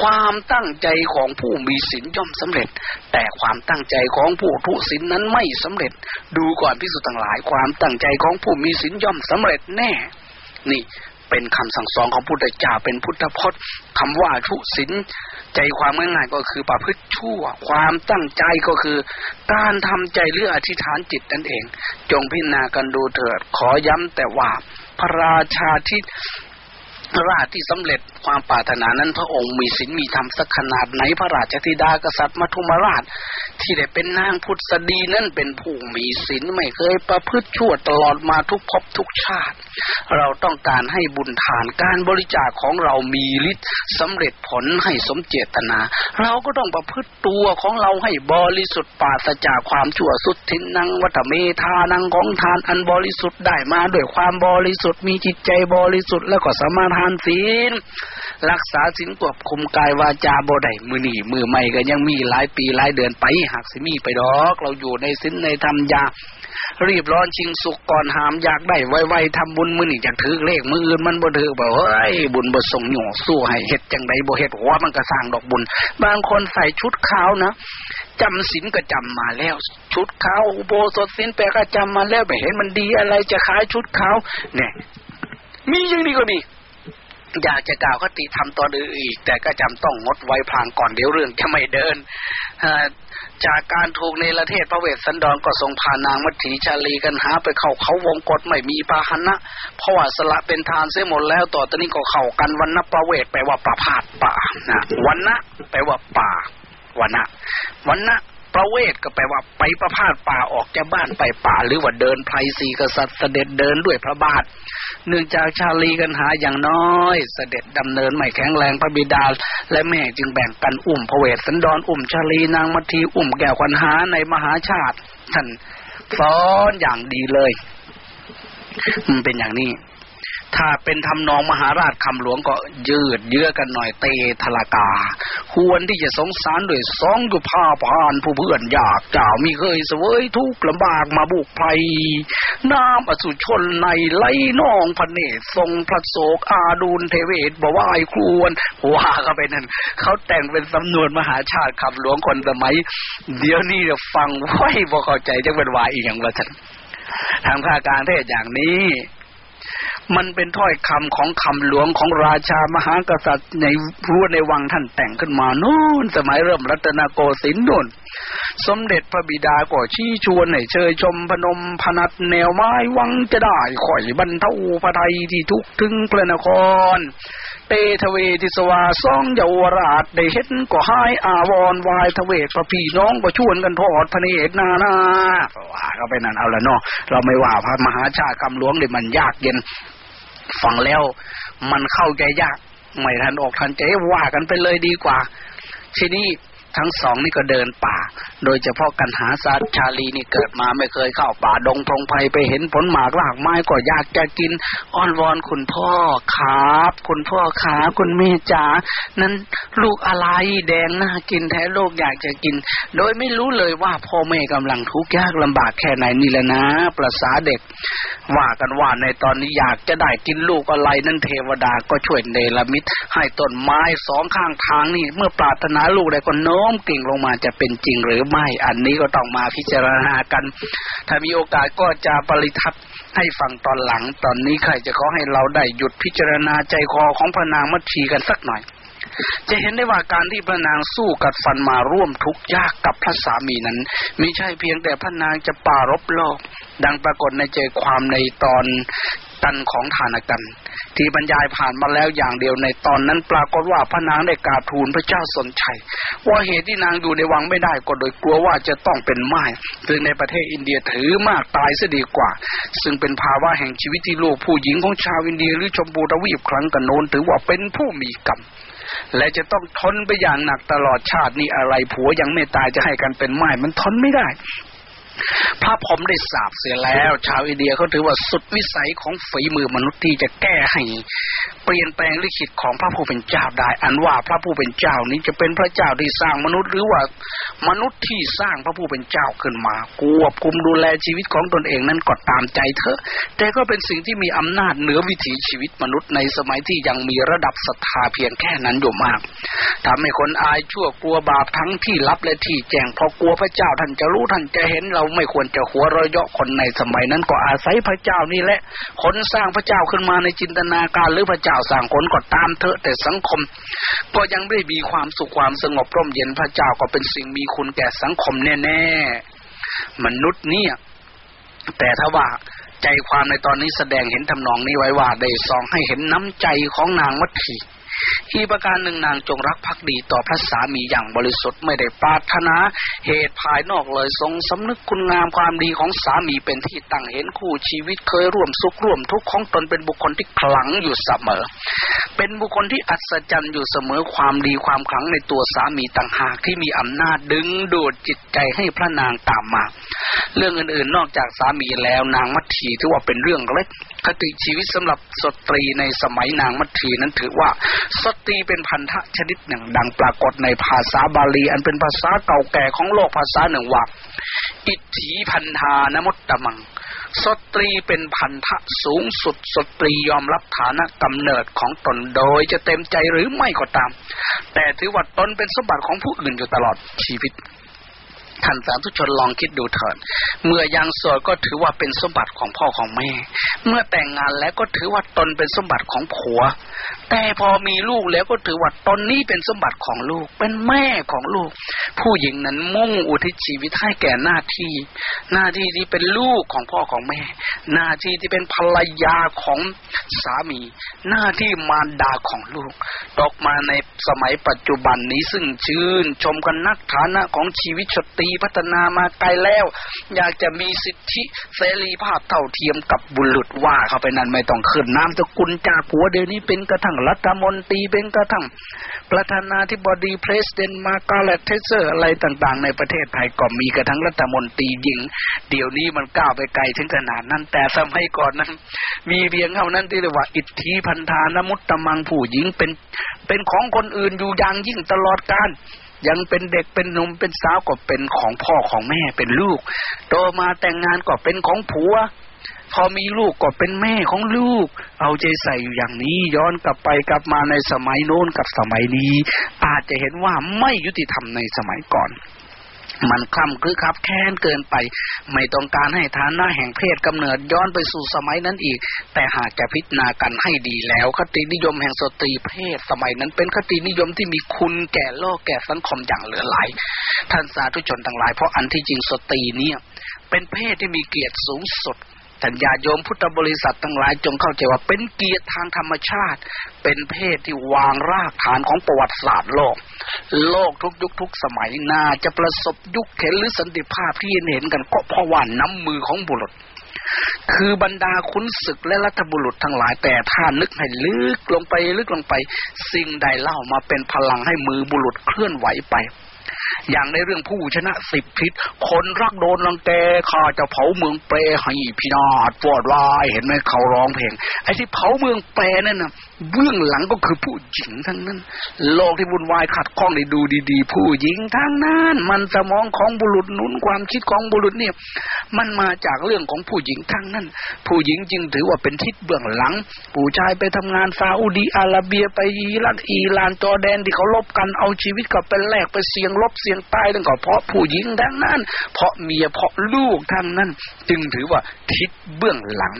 ความตั้งใจของผู้มีศีลย่อมสำเร็จ แต่ความตั้งใจของผู้ทุศีลนั้นไม่สำเร็จ ดูก่อนพิสุทั้งหลาย ความตั้งใจของผู้มีศีลย่อมสำเร็จแน่ นี่เป็นคำสั่งสอนของพุทธเจ้าเป็นพุทธพจน์คำว่าทุศีลใจความง่ายๆก็คือประพฤติชั่ว ความตั้งใจก็คือ การทำใจหรืออธิษฐานจิตนั่นเอง จงพิจารณากันดูเถิดขอย้ำแต่ว่าพระราชาที่ ราชที่สำเร็จความปรารถนานั้นพระองค์มีศีลมีธรรมสักขนาดไหนพระราชธิดากษัตริย์มัทุมราช ที่ได้เป็นนางพุทธดีนั้นเป็นผู้มีศีลไม่เคยประพฤติชั่วตลอดมาทุกภพทุกชาติ เราต้องการให้บุญทานการบริจาคของเรามีฤทธิ์สำเร็จผลให้สมเจตนา เราก็ต้องประพฤติตัวของเราให้บริสุทธิ์ปราศจากความชั่วสุดทินนังวัตเมธานังของทานอันบริสุทธิ์ได้มาด้วยความบริสุทธิ์มีจิตใจบริสุทธิ์แล้วก็สมาทานศีลรักษาศีลควบคุมกายวาจาบ่ได้มือหนีมือใหม่ก็ยังมีหลายปีหลายเดือนไปหากสิมีไปดอก เราอยู่ในศีลในธรรมยา รีบร้อนชิงสุกก่อนหามอยากได้ไวๆทำบุญมือนี่อยากถือเลขมืออื่นมันบ่ถือบ่เฮ้ยบุญบ่ส่งหน่อสู้ให้เฮ็ดจังไดบ่เฮ็ดว่ามันก็สร้างดอกบุญ บางคนใส่ชุดขาวนะจำศีลก็จำมาแล้ว ชุดขาวอุโบสถศีลแปก็จำมาแล้วไปเห็นมันดีอะไรจะขายชุดขาวเนี่ยมีอย่างนี้ก็มีอยากจะกล่าวคติทำตอนอื่นอีก แต่ก็จำต้องงดไว้พางก่อนเดี๋ยวเรื่องจะไม่เดิน จากการถูกในประเทศพระเวสสันดรก็ทรงพานางมัถีชาลีกันหาไปเข้าเขาวงกฏไม่มีปาหนะเพราะว่าสละเป็นทานเสียหมดแล้วต่อตอนนี้ก็เข้ากันวันนประเวทแปลว่าประพาสป่านะวันนะแปลว่าป่าวันนะวันนะ ประเวทก็แปลว่าไปประพาสป่าออกจากบ้านไปป่า หรือว่าเดินไพรสีกษัตริย์เสด็จเดินด้วยพระบาทเนื่องจากชาลีกันหาอย่างน้อย เสด็จดำเนินไม่แข็งแรงพระบิดา และแม่จึงแบ่งกันอุ้มพระเวสสันดรอุ้มชาลีนางมัทีอุ้มแก้วคันหาในมหาชาติท่านสอนอย่างดีเลยมันเป็นอย่างนี้ ถ้าเป็นทำนองมหาราชคำหลวงก็ยืดเยื้อกันหน่อยเตทลากา ควรที่จะสงสารด้วยสองอยู่ผ้าผ่านผู้เพื่อนอยากจ้ามีเคยเสวยทุกข์ลำบากมาบุกภัย น้ำอสุชนในไหลนองพระเนตรทรงพระโศกอาดูลเทเวศบวายควรว่าก็ไปนั่นเขาแต่งเป็นสำนวนมหาชาติคำหลวงคนสมัย เดี๋ยวนี้เดี๋ยวฟังไว้พอเข้าใจจะเป็นวายอีกอย่างละท่านทางภาคการเทศอย่างนี้ มันเป็นถ้อยคำของคำหลวงของราชามหากษัตริย์ในผู้ในวังท่านแต่งขึ้นมานู่นสมัยเริ่มรัตนโกสินทร์นู่น สมเด็จพระบิดาก็ชี้ชวนให้เชยชมพนมพนัดแนวไม้วังจะได้ข่อยบรรเทาพระไทยที่ทุกถึงพระนคร เตทเวทิสวาซองเยาวราชได้เห็นก็หายอาวรวายทเวทพระพี่น้องก็ชวนกันทอดพระเนตรนานาว่าก็ไปนั่นเอาละเนาะเราไม่ว่าพระมหาชาติคำหลวงเนี่ยมันยากเย็นฟังแล้ว มันเข้าใจยาก ไม่ทันออกทันใจว่ากันไปเลยดีกว่า ทีนี้ ทั้งสองนี่ก็เดินป่า โดยเฉพาะกันหาสัตว์ชาลีนี่เกิดมาไม่เคยเข้าป่าดงพงไพไปเห็นผลหมากรากไม้ก็อยากจะกินอ้อนวอนคุณพ่อครับ คุณพ่อขาคุณแม่จ๋านั้นลูกอะไรแดงน่ากินแท้โลกอยากจะกิน โดยไม่รู้เลยว่าพ่อแม่กำลังทุกข์ยากลำบากแค่ไหนนี่แหละนะประสาเด็ก ว่ากันว่าในตอนนี้อยากจะได้กินลูกอะไรนั้นเทวดาก็ช่วยเนรมิตให้ต้นไม้สองข้างทางนี่ เมื่อปรารถนาลูกได้ก็โน้มกิ่งลงมาจะเป็นจริงหรือไม่ อันนี้ก็ต้องมาพิจารณากัน ถ้ามีโอกาสก็จะปริทัศให้ฟังตอนหลัง ตอนนี้ใครจะขอให้เราได้หยุดพิจารณาใจคอของพระนางมัชีกันสักหน่อย จะเห็นได้ว่าการที่พระนางสู้กัดฟันมาร่วมทุกข์ยากกับพระสามีนั้นไม่ใช่เพียงแต่พระนางจะป่ารบโลก ดังปรากฏในใจความในตอนตันของฐานกัน ที่บรรยายผ่านมาแล้วอย่างเดียวในตอนนั้นปรากฏว่าพระนางได้กราบทูลพระเจ้าสนชัย ว่าเหตุที่นางอยู่ในวังไม่ได้ก็โดยกลัวว่าจะต้องเป็นไม้ซึ่งในประเทศอินเดียถือมากตายซะดีกว่า ซึ่งเป็นภาวะแห่งชีวิตที่โลกผู้หญิงของชาวอินเดียหรือชมพูทวีปครั้งกันโน้นถือว่าเป็นผู้มีกรรมและจะต้องทนไปอย่างหนักตลอดชาตินี้อะไรผัวยังไม่ตายจะให้กันเป็นไม้มันทนไม่ได้ พระผมได้สาบเสียแล้ว ชาวอินเดียเขาถือว่าสุดวิสัยของฝีมือมนุษย์ที่จะแก้ให้ เปลี่ยนแปลงลิขิตของพระผู้เป็นเจ้าได้ อันว่าพระผู้เป็นเจ้านี้จะเป็นพระเจ้าที่สร้างมนุษย์ หรือว่ามนุษย์ที่สร้างพระผู้เป็นเจ้าขึ้นมาควบคุมดูแลชีวิตของตนเองนั้นก็ตามใจเถอะ แต่ก็เป็นสิ่งที่มีอำนาจเหนือวิถีชีวิตมนุษย์ในสมัยที่ยังมีระดับศรัทธาเพียงแค่นั้นอยู่มากทำให้คนอายชั่วกลัวบาปทั้งที่ลับและที่แจ้งพอกลัวพระเจ้าท่านจะรู้ท่านจะเห็นเราไม่ควรจะหัวเราะเยาะคนในสมัยนั้นก็อาศัยพระเจ้านี่แหละคนสร้างพระเจ้าขึ้นมาในจินตนาการหรือพระเจ้าสร้างคนก็ตามเถอะแต่สังคม ก็ยังไม่มีความสุขความสงบร่มเย็นพระเจ้าก็เป็นสิ่งมีคุณแก่สังคมแน่ๆมนุษย์เนี่ย แต่ถ้าว่าใจความในตอนนี้แสดงเห็นทำนองนี้ไว้ว่าได้สองให้เห็นน้ำใจของนางมัทถี อีประการหนึ่งนางจงรักภักดีต่อพระสามีอย่างบริสุทธิ์ไม่ได้ปาถนาเหตุภายนอกเลยทรงสำนึกคุณงามความดีของสามีเป็นที่ตั้งเห็นคู่ชีวิตเคยร่วมสุขร่วมทุกข์ของตนเป็นบุคคลที่ขลังอยู่เสมอ เป็นบุคคลที่อัศจรรย์อยู่เสมอความดีความขลังในตัวสามีต่างหากที่มีอำนาจดึงดูดจิตใจให้พระนางตามมา เรื่องอื่นๆนอกจากสามีแล้วนางมัทถีถือว่าเป็นเรื่องเล็กคติชีวิตสำหรับสตรีในสมัยนางมัทถีนั้นถือว่าสตรีเป็นภัณฑะชนิดหนึ่ง ดังปรากฏในภาษาบาลี อันเป็นภาษาเก่าแก่ของโลกภาษาหนึ่งว่า อิตถี ภัณฑานมุตตมัง สตรีเป็นภัณฑะสูงสุด สตรียอมรับฐานะกำเนิดของตนโดยจะเต็มใจหรือไม่ก็ตาม แต่ถือว่าตนเป็นสมบัติของผู้อื่นอยู่ตลอดชีวิต ท่านสาธุชนลองคิดดูเถิด เมื่อยังโสดก็ถือว่าเป็นสมบัติของพ่อของแม่ เมื่อแต่งงานแล้วก็ถือว่าตนเป็นสมบัติของผัว แต่พอมีลูกแล้วก็ถือว่าตนนี้เป็นสมบัติของลูก เป็นแม่ของลูก ผู้หญิงนั้นมุ่งอุทิศชีวิตให้แก่หน้าที่ หน้าที่ที่เป็นลูกของพ่อของแม่ หน้าที่ที่เป็นภรรยาของสามี หน้าที่มารดาของลูกตกมาในสมัยปัจจุบันนี้ซึ่งชื่นชมกันนักฐานะของชีวิตชตีีพัฒนามาไกลแล้ว อยากจะมีสิทธิเสรีภาพเท่าเทียมกับบุรุษว่าเข้าไปนั้นไม่ต้องขึ้นนามสกุลจากผัวเดี๋ยวนี้เป็นกระทั่งรัฐมนตรีเป็นกระทั่งประธานาธิบดี president มาร์กาเร็ต แทตเชอร์อะไรต่างๆ ในประเทศไทยก็มีกระทั่งรัฐมนตรีหญิง เดี๋ยวนี้มันก้าวไปไกลถึงขนาดนั้น แต่สมัยก่อนนั้น มีเพียงเท่านั้นที่เรียกว่าอิตถี ภัณฑานมุตตมังผู้หญิงเป็นเป็นของคนอื่นอยู่อย่างยิ่งตลอดกาล ยังเป็นเด็กเป็นหนุ่มเป็นสาวก็เป็นของพ่อของแม่เป็นลูก โตมาแต่งงานก็เป็นของผัว พอมีลูกก็เป็นแม่ของลูก เอาใจใส่อยู่อย่างนี้ย้อนกลับไปกลับมาในสมัยโน้นกับสมัยนี้ อาจจะเห็นว่าไม่ยุติธรรมในสมัยก่อน มันคล่ำคือครับแค้นเกินไป ไม่ต้องการให้ฐานะแห่งเพศกำเนิดย้อนไปสู่สมัยนั้นอีก แต่หากจะพิจารณากันให้ดีแล้ว คตินิยมแห่งสตรีเพศสมัยนั้นเป็นคตินิยมที่มีคุณแก่โลกแก่สังคมอย่างเหลือหลายท่านสาธุชนทั้งหลายเพราะอันที่จริงสตรีเนี่ย เป็นเพศที่มีเกียรติสูงสุด ท่านญาโยมพุทธบริษัททั้งหลายจงเข้าใจว่าเป็นเกียรติทางธรรมชาติ เป็นเพศที่วางรากฐานของประวัติศาสตร์โลก โลกทุกยุคทุกสมัยน่าจะประสบยุคเข็นหรือสันติภาพที่เห็นกันก็เพราะว่าน้ำมือของบุรุษ คือบรรดาขุนศึกและรัฐบุรุษทั้งหลายแต่ถ้านึกให้ลึกลงไปลึกลงไป สิ่งใดเล่ามาเป็นพลังให้มือบุรุษเคลื่อนไหวไป อย่างในเรื่องผู้ชนะสิบทิศคนรักโดนรังแกข้าจะเผาเมืองเปรให้พินาศปวดวายเห็นไหมเขาร้องเพลงไอ้ที่เผาเมืองเปรนั่นนะเบื้องหลังก็คือผู้หญิงทั้งนั้น โลกที่วุ่นวายขัดข้องในดูดีๆ ผู้หญิงทั้งนั้น มันสมองของบุรุษนุนความคิดของบุรุษเนี่ย มันมาจากเรื่องของผู้หญิงทั้งนั้น ผู้หญิงจึงถือว่าเป็นทิศเบื้องหลัง ผู้ชายไปทำงานซาอุดีอาระเบียไปอิรักอิหร่านจอแดนที่เขาลบกันเอาชีวิตกับเป็นแลกไปเสี่ยงลบเสี่ยงตายนั่นก็เพราะผู้หญิงทั้งนั้น เพราะเมียเพราะลูกทั้งนั้น จึงถือว่าทิศเบื้องหลัง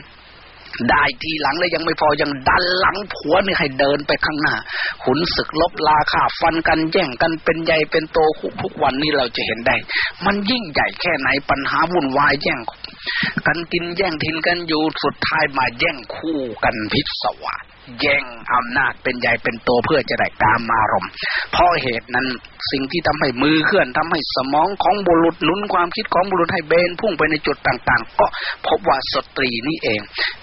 ได้ทีหลังแล้วยังไม่พอยังดันหลังผัวนี่ให้เดินไปข้างหน้า ขุนศึกลบลาข่าฟันกันแย่งกันเป็นใหญ่เป็นโตทุกวันนี้เราจะเห็นได้ มันยิ่งใหญ่แค่ไหนปัญหาวุ่นวายแย่ง กันกินแย่งทินกันอยู่สุดท้ายมาแย่งคู่กันพิศวาส แย่งอำนาจเป็นใหญ่เป็นโตเพื่อจะได้กามารมเพราะเหตุนั้นสิ่งที่ทำให้มือเคลื่อนทำให้สมองของบุรุษหนุนความคิดของบุรุษให้เบนพุ่งไปในจุดต่างๆ ก็พบว่าสตรีนี่เอง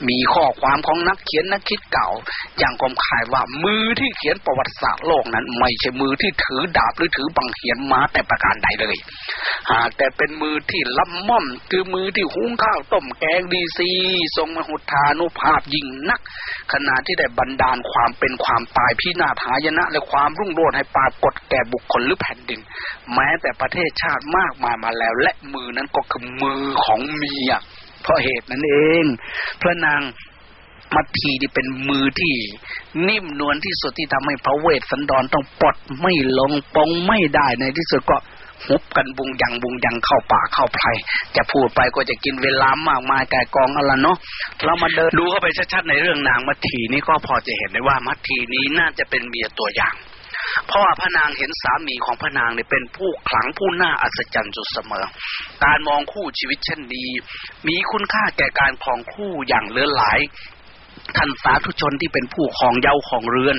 มีข้อความของนักเขียนนักคิดเก่า อย่างกลมขายว่ามือที่เขียนประวัติศาสตร์โลกนั้น ไม่ใช่มือที่ถือดาบหรือถือบังเขียนมาแต่ประการใดเลยหากแต่เป็นมือที่ล้ำม่อม คือมือที่หุงข้าวต้มแกงดีซีทรงมหุธานุภาพยิ่งนัก ขณะที่ได้บันดาลความเป็นความตายพินาศหายนะ และความรุ่งโรจน์ให้ปรากฏแก่บุคคลหรือแผ่นดิน แม้แต่ประเทศชาติมากมายมาแล้ว และมือนั้นก็คือมือของเมียเพราะเหตุนั้นเอง พระนางมัททีนี่เป็นมือที่ นิ่มนวลที่สุดที่ทำให้พระเวสสันดรต้องปลดไม่ลงปองไม่ได้ในที่สุดก็ ฮุบกันบุงยังบุงยังเข้าป่าเข้าไพรจะพูดไปก็จะกินเวลามากมายแก่กองอะไรเนาะเรามาเดินดูเข้าไปชัดๆในเรื่องนางมัททีนี่ก็พอจะเห็นได้ว่ามัททีนี้น่าจะเป็นเมียตัวอย่างเพราะว่าพระนางเห็นสามีของพระนางเนี่ยเป็นผู้ขลังผู้น่าอัศจรรย์จุดเสมอ การมองคู่ชีวิตเช่นนี้ มีคุณค่าแก่การครองคู่อย่างเลือหลาย ท่านสาธุชนที่เป็นผู้ของเยาของเรือน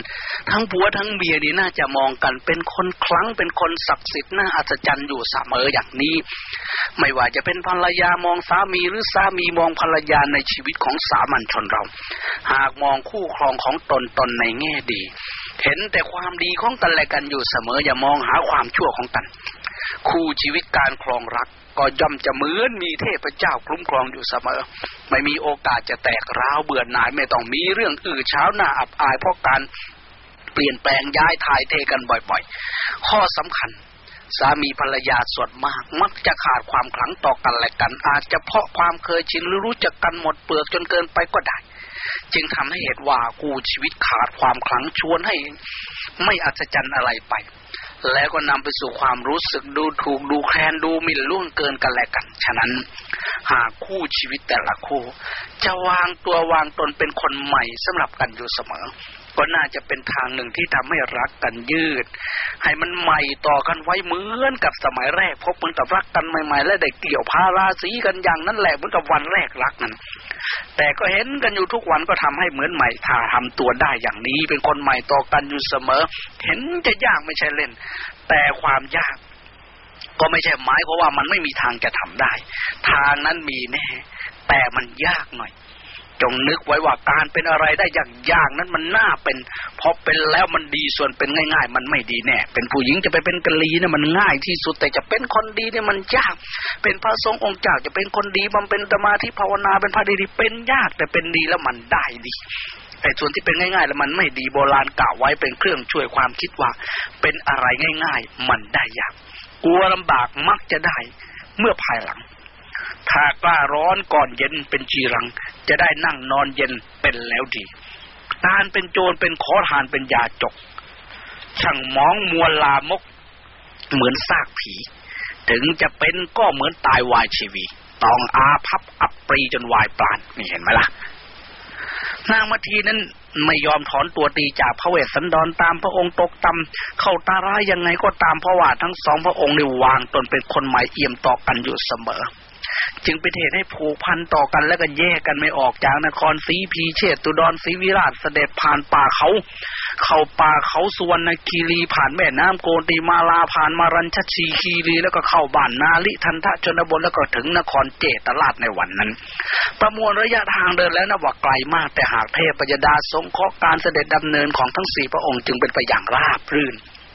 ทั้งผัวทั้งเมียนี่น่าจะมองกันเป็นคนคลังเป็นคนศักดิ์สิทธิ์น่าอัศจรรย์อยู่เสมออย่างนี้ ไม่ว่าจะเป็นภรรยามองสามีหรือสามีมองภรรยาในชีวิตของสามัญชนเรา หากมองคู่ครองของตนตนในแง่ดี เห็นแต่ความดีของกันและกันอยู่เสมออย่ามองหาความชั่วของกัน คู่ชีวิตการครองรัก ก็ย่อมจะเหมือนมีเทพเจ้าคุ้มครองอยู่เสมอ ไม่มีโอกาสจะแตกร้าวเบื่อหน่ายไม่ต้องมีเรื่องอื่นเช้าหน้าอับอายเพราะการเปลี่ยนแปลงย้ายถ่ายเทกันบ่อยๆ ข้อสำคัญ สามีภรรยาส่วนมากมักจะขาดความขลังต่อกันและกัน อาจจะเพราะความเคยชินหรือรู้จักกันหมดเปลือกจนเกินไปก็ได้ จึงทำให้เหตุว่ากูชีวิตขาดความขลังชวนให้ ไม่อัศจรรย์อะไรไป แล้วก็นำไปสู่ความรู้สึกดูถูกดูแคลนดูหมิ่นล่วงเกินกันและกัน ฉะนั้น หากคู่ชีวิตแต่ละคู่ จะวางตัววางตนเป็นคนใหม่สำหรับกันอยู่เสมอ ก็น่าจะเป็นทางหนึ่งที่ทำให้รักกันยืด ให้มันใหม่ต่อกันไว้เหมือนกับสมัยแรกพบเหมือนกับรักกันใหม่ ๆ และได้เกี่ยวพาราสีกันอย่างนั้นแหละเหมือนกับวันแรกรักนั้น แต่ก็เห็นกันอยู่ทุกวันก็ทำให้เหมือนใหม่ถ้าทำตัวได้อย่างนี้ เป็นคนใหม่ต่อกันอยู่เสมอ เห็นจะยากไม่ใช่เล่น แต่ความยากก็ไม่ใช่หมายเพราะว่ามันไม่มีทางจะทำได้ ทางนั้นมีแน่ แต่มันยากหน่อย จงนึกไว้ว่าการเป็นอะไรได้อย่างยากนั้นมันน่าเป็น พอเป็นแล้วมันดีส่วนเป็นง่าย ๆ มันไม่ดีแน่ เป็นผู้หญิงจะไปเป็นกะลีเนี่ยมันง่ายที่สุดแต่จะเป็นคนดีเนี่ยมันยาก เป็นพระสงฆ์องค์เจ้าจะเป็นคนดีมันเป็นสมาธิภาวนาเป็นพระดีๆเป็นยากแต่เป็นดีแล้วมันได้ดีแต่ส่วนที่เป็นง่ายๆ แล้วมันไม่ดีโบราณกล่าวไว้เป็นเครื่องช่วยความคิดว่า เป็นอะไรง่าย ๆ มันได้ยากกลัวลำบากมักจะได้ เมื่อภายหลัง ถ้ากล้าร้อนก่อนเย็นเป็นจีรัง จะได้นั่งนอนเย็นเป็นแล้วดีตานเป็นโจรเป็นขอทานเป็นยาจก ช่างมองมัวลามก เหมือนซากผี ถึงจะเป็นก็เหมือนตายวายชีวีตองอาพับอับปรีจนวายปานนี่เห็นไหมล่ะนางมาทีนั้นไม่ยอมถอนตัวตีจากพระเวสสันดรตามพระองค์ตกต่ำเข้าตาร้ายยังไงก็ตามเพราะว่าทั้งสองพระองค์ได้วางตนเป็นคนใหม่เอี่ยมต่อกันอยู่เสมอ จึงเป็นเหตุให้ผูกพันต่อกันแล้วก็แยกกันไม่ออกจากนครสีพีเชตุดรสีวิราษฎร์เสด็จผ่านป่าเขา เข้าป่าเขาสุวรรณคีรีผ่านแม่น้ำโกนติมาราผ่านอารัญชรคีรีแล้วก็เข้าบ้านนาลิทัณฑะชนบทแล้วก็ถึงนครเจตราชในวันนั้น ประมวลระยะทางเดินแล้วนะว่าไกลมากแต่หากเทพปยดาทรงเคราะห์การเสด็จดำเนินของทั้งสี่พระองค์จึงเป็นไปอย่างราบรื่น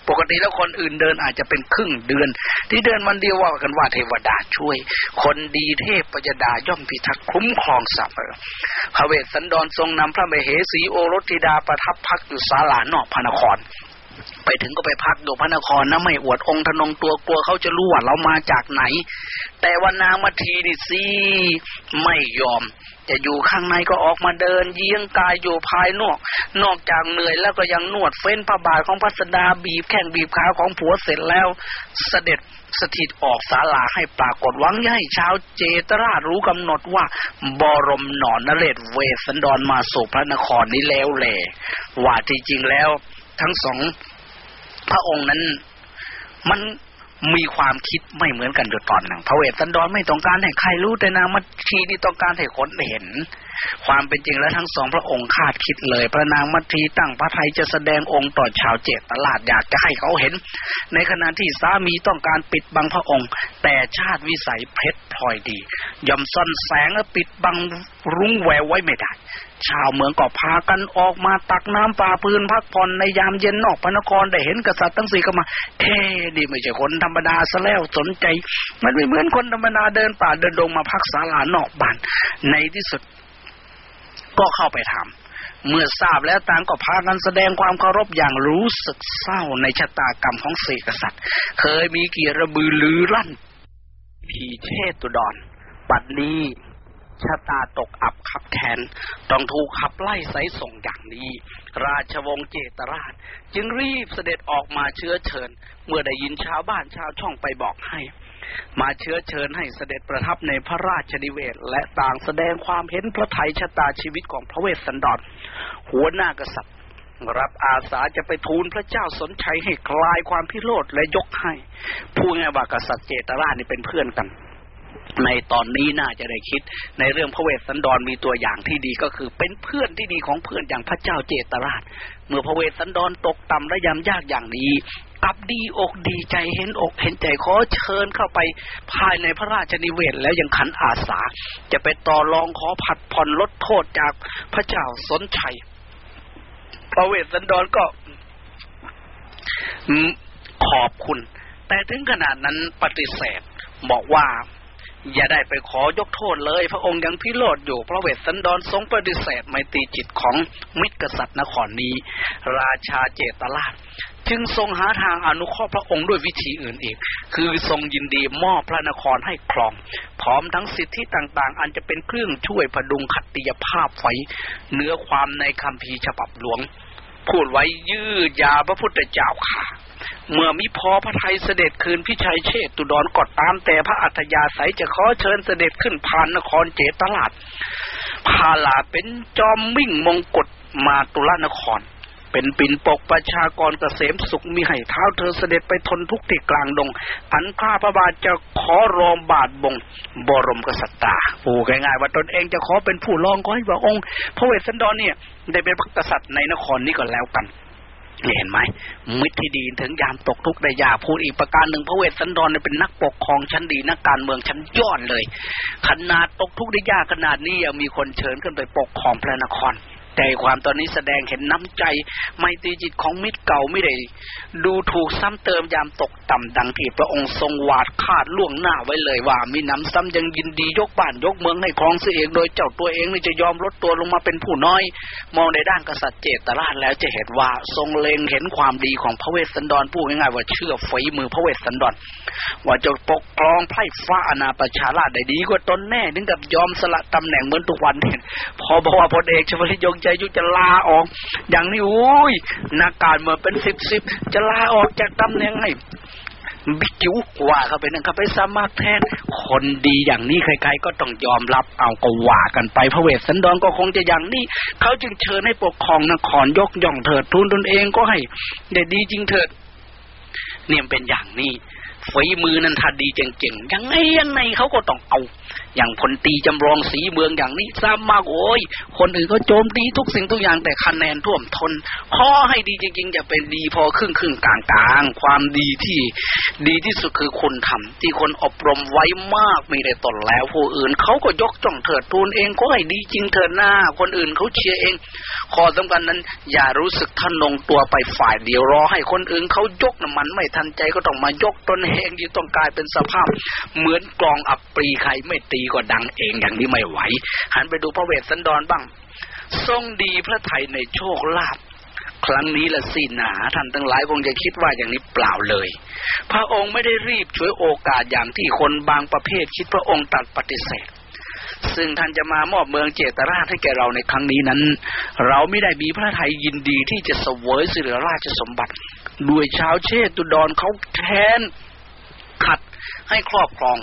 ปกติแล้วคนอื่นเดินอาจจะเป็นครึ่งเดือน ที่เดินวันเดียวว่ากันว่าเทวดาช่วย คนดีเทพปยดาย่อมพิทักษ์คุ้มครองสมอพระเวสสันดรทรงนำพระมเหสีโอรสธิดาประทับพักอยู่ศาลานอกพระนครไปถึงก็ไปพักอยู่พระนครนะไม่อวดองค์ทนงตัวกลัวเขาจะรู้ว่าเรามาจากไหน แต่วันนางมาทีนี่สิไม่ยอม จะอยู่ข้างในก็ออกมาเดิน เยียงกายอยู่ภายนอก นอกจากเหนื่อยแล้วก็ยังนวดเฟ้นพระบาทของพระสดาบีบแข้งบีบขาของผัวเสร็จแล้ว เสด็จสถิตออกศาลาให้ปรากฏวังให้ชาวเจตราชรู้กำหนดว่า บรมหนอนนเรศเวสันดรมาสู่พระนครนี้แล้วแหลว่าที่จริงแล้ว ทั้งสองพระองค์นั้นมัน มีความคิดไม่เหมือนกันอยู่ตอนหนึ่งพระเวสสันดรไม่ต้องการให้ใครรู้แต่นางมัชีนี่ต้องการให้คนเห็น ความเป็นจริงแล้วทั้งสองพระองค์คาดคิดเลย พระนางมัทีตั้งพระไทยจะแสดงองค์ต่อชาวเจตตลาดอยากจะให้เขาเห็น ในขณะที่สามีต้องการปิดบังพระองค์ แต่ชาติวิสัยเพชรพลอยดีย่อมซ่อนแสงและปิดบังรุ้งแววไว้ไม่ได้ ชาวเมืองก็พากันออกมาตักน้ำป่าพื้นพักผ่อนในยามเย็นนอกพระนครได้เห็นกษัตริย์ทั้งสี่ก็มา เอ๊ดีไม่ใช่คนธรรมดาซะแล้วสนใจ มันไม่เหมือนคนธรรมดาเดินป่าเดินดงมาพักศาลานอกบ้าน ในที่สุด ก็เข้าไปถามเมื่อทราบแล้วต่างก็พากันแสดงความเคารพอย่างรู้สึกเศร้าในชะตากรรมของสี่กษัตริย์ เคยมีกี่ระบือลือลั่นผีเชตุดอนปัดนี้ ชะตาตกอับขับแขน ต้องถูกขับไล่ไสส่งอย่างนี้ ราชวงศ์เจตราช จึงรีบเสด็จออกมาเชื้อเชิญ เมื่อได้ยินชาวบ้านชาวช่องไปบอกให้ มาเชื้อเชิญให้เสด็จประทับในพระราชนิเวศ และต่างแสดงความเห็นพระไทยชะตาชีวิตของพระเวสสันดร หัวหน้ากษัตริย์รับอาสาจะไปทูลพระเจ้าสนชัยให้คลายความพิโรธและยกให้พูดง่ายว่ากษัตริย์เจตราชนี่เป็นเพื่อนกัน ในตอนนี้น่าจะได้คิด ในเรื่องพระเวสสันดรมีตัวอย่างที่ดีก็คือ เป็นเพื่อนที่ดีของเพื่อนอย่างพระเจ้าเจตราช เมื่อพระเวสสันดรตกต่ำและยำยากอย่างนี้กับดีอกดีใจเห็นอกเห็นใจขอเชิญเข้าไปภายในพระราชนิเวศแล้วยังขันอาสา จะไปต่อรองขอผัดผ่อนลดโทษจากพระเจ้าสนชัย พระเวสสันดรก็ขอบคุณ แต่ถึงขนาดนั้นปฏิเสธบอกว่า อย่าได้ไปขอยกโทษเลย พระองค์ยังพิโรธอยู่พระเวสสันดรทรงปฏิเสธไมตรีจิตของมิตรกษัตริย์นครนี้ ราชาเจตราชจึงทรงหาทางอนุเคราะห์พระองค์ด้วยวิธีอื่นอีก คือทรงยินดีมอบพระนครให้ครอง พร้อมทั้งสิทธิต่างๆ อันจะเป็นเครื่องช่วยพดุงขัตติยภาพไว้เนื้อความในคำพีฉบับหลวง พูดไว้ยืดยาพระพุทธเจ้าค่ะ เมื่อมิพอพระไทยเสด็จคืนพิชัยเชษตุดรกดตามแต่พระอัธยาศัยจะขอเชิญเสด็จขึ้นผ่านนครเจตลาดพาลาเป็นจอมมิ่งมงกฎมาตุลานคร เป็นปินปกประชากรเกษมสุขมีให้เท้าเธอเสด็จไปทนทุกข์ที่กลางดง อันข้าพระบาทจะขอรอมบาทบง บรมกษัตริย์ผู้ง่ายๆว่าตนเองจะขอเป็นผู้รองก็ให้ว่าองค์ พระเวสสันดรเนี่ย ได้เป็นพระกษัตริย์ในนครนี้ก็แล้วกัน เห็นไหมมิตรที่ดีถึงยามตกทุกข์ได้ยาพูดอีกประการหนึ่งพระเวสสันดรเป็นนักปกครองชั้นดีนักการเมืองชั้นยอดเลยขนาดตกทุกข์ได้ยากขนาดนี้ยังมีคนเชิญขึ้นไปปกครองพระนคร ใจความตอนนี้แสดงเห็นน้ำใจ ไม่ตีจิตของมิตรเก่าไม่ได้ ดูถูกซ้ำเติมยามตกต่ำดังที่พระองค์ทรงวาดคาดล่วงหน้าไว้เลยว่า มีน้ำซ้ำยังยินดียกบ้านยกเมืองให้ครองเสียเองโดยเจ้าตัวเองนี่จะยอมลดตัวลงมาเป็นผู้น้อย มองในด้านกษัตริย์เจตราชแล้วจะเห็นว่าทรงเล็งเห็นความดีของพระเวสสันดรพูดง่ายๆว่าเชื่อฝีมือพระเวสสันดรว่าจะปกครองไพร่ฟ้าอนาประชาราชได้ดีกว่าตนแน่ถึงกับยอมสละตำแหน่งเหมือนทุกวันเห็นพอบอกว่าพลเอกชวลิตยงใจยุจะลาออก อย่างนี้อุ้ยนักการเมืองเป็นสิบสิบจะลาออกจากตำแหน่งให้บิ๊กจิ๋วว่าเขาไปนั่นเขาไปสมัครแทนคนดีอย่างนี้ใครๆก็ต้องยอมรับเอาก็ว่ากันไปพระเวสสันดรก็คงจะอย่างนี้ เขาจึงเชิญให้ปกครองนครยกย่องเถิดทุนตนเองก็ให้เด็ดดีจริงเถิดเนี่ยเป็นอย่างนี้ ฝีมือนั้นถ้าดีเก่งๆยังไงยังไงเขาก็ต้องเอา อย่างพลตีจำลองสีเมืองอย่างนี้ซ้ำมากโอ้ย คนอื่นก็โจมตีทุกสิ่งทุกอย่างแต่คะแนนท่วมทนขอให้ดีจริงๆจะเป็นดีพอครึ่งครึ่งกลางกลางความดีที่ดีที่สุดคือคุณทำที่คนอบรมไว้มากมีได้ตนแล้วผู้อื่นเขาก็ยกจ้องเถิดทูลเองก็ให้ดีจริงเถิดหน้า คนอื่นเขาเชียร์เองข้อสำคัญนั้น อย่ารู้สึกท่านลงตัวไปฝ่ายเดียวรอให้คนอื่นเขายกน้ำมันไม่ทันใจก็ต้องมายกตนเเองที่ต้องกลายเป็นสภาพ เหมือนกลองอับปรีใครไม่ตีก็ดังเองอย่างนี้ไม่ไหว หันไปดูพระเวสสันดรบ้าง ทรงดีพระไทยในโชคลาภครั้งนี้ละสินาท่านทั้งหลายคงจะคิดว่าอย่างนี้เปล่าเลย พระองค์ไม่ได้รีบช่วยโอกาสอย่างที่คนบางประเภทคิดพระองค์ตัดปฏิเสธซึ่งท่านจะมามอบเมืองเจตราชให้แก่เราในครั้งนี้นั้น เราไม่ได้มีพระไทยยินดีที่จะเสวยสิริราชสมบัติ ด้วยชาวเชตุดรเขาแทน ขัดให้ครอบครอง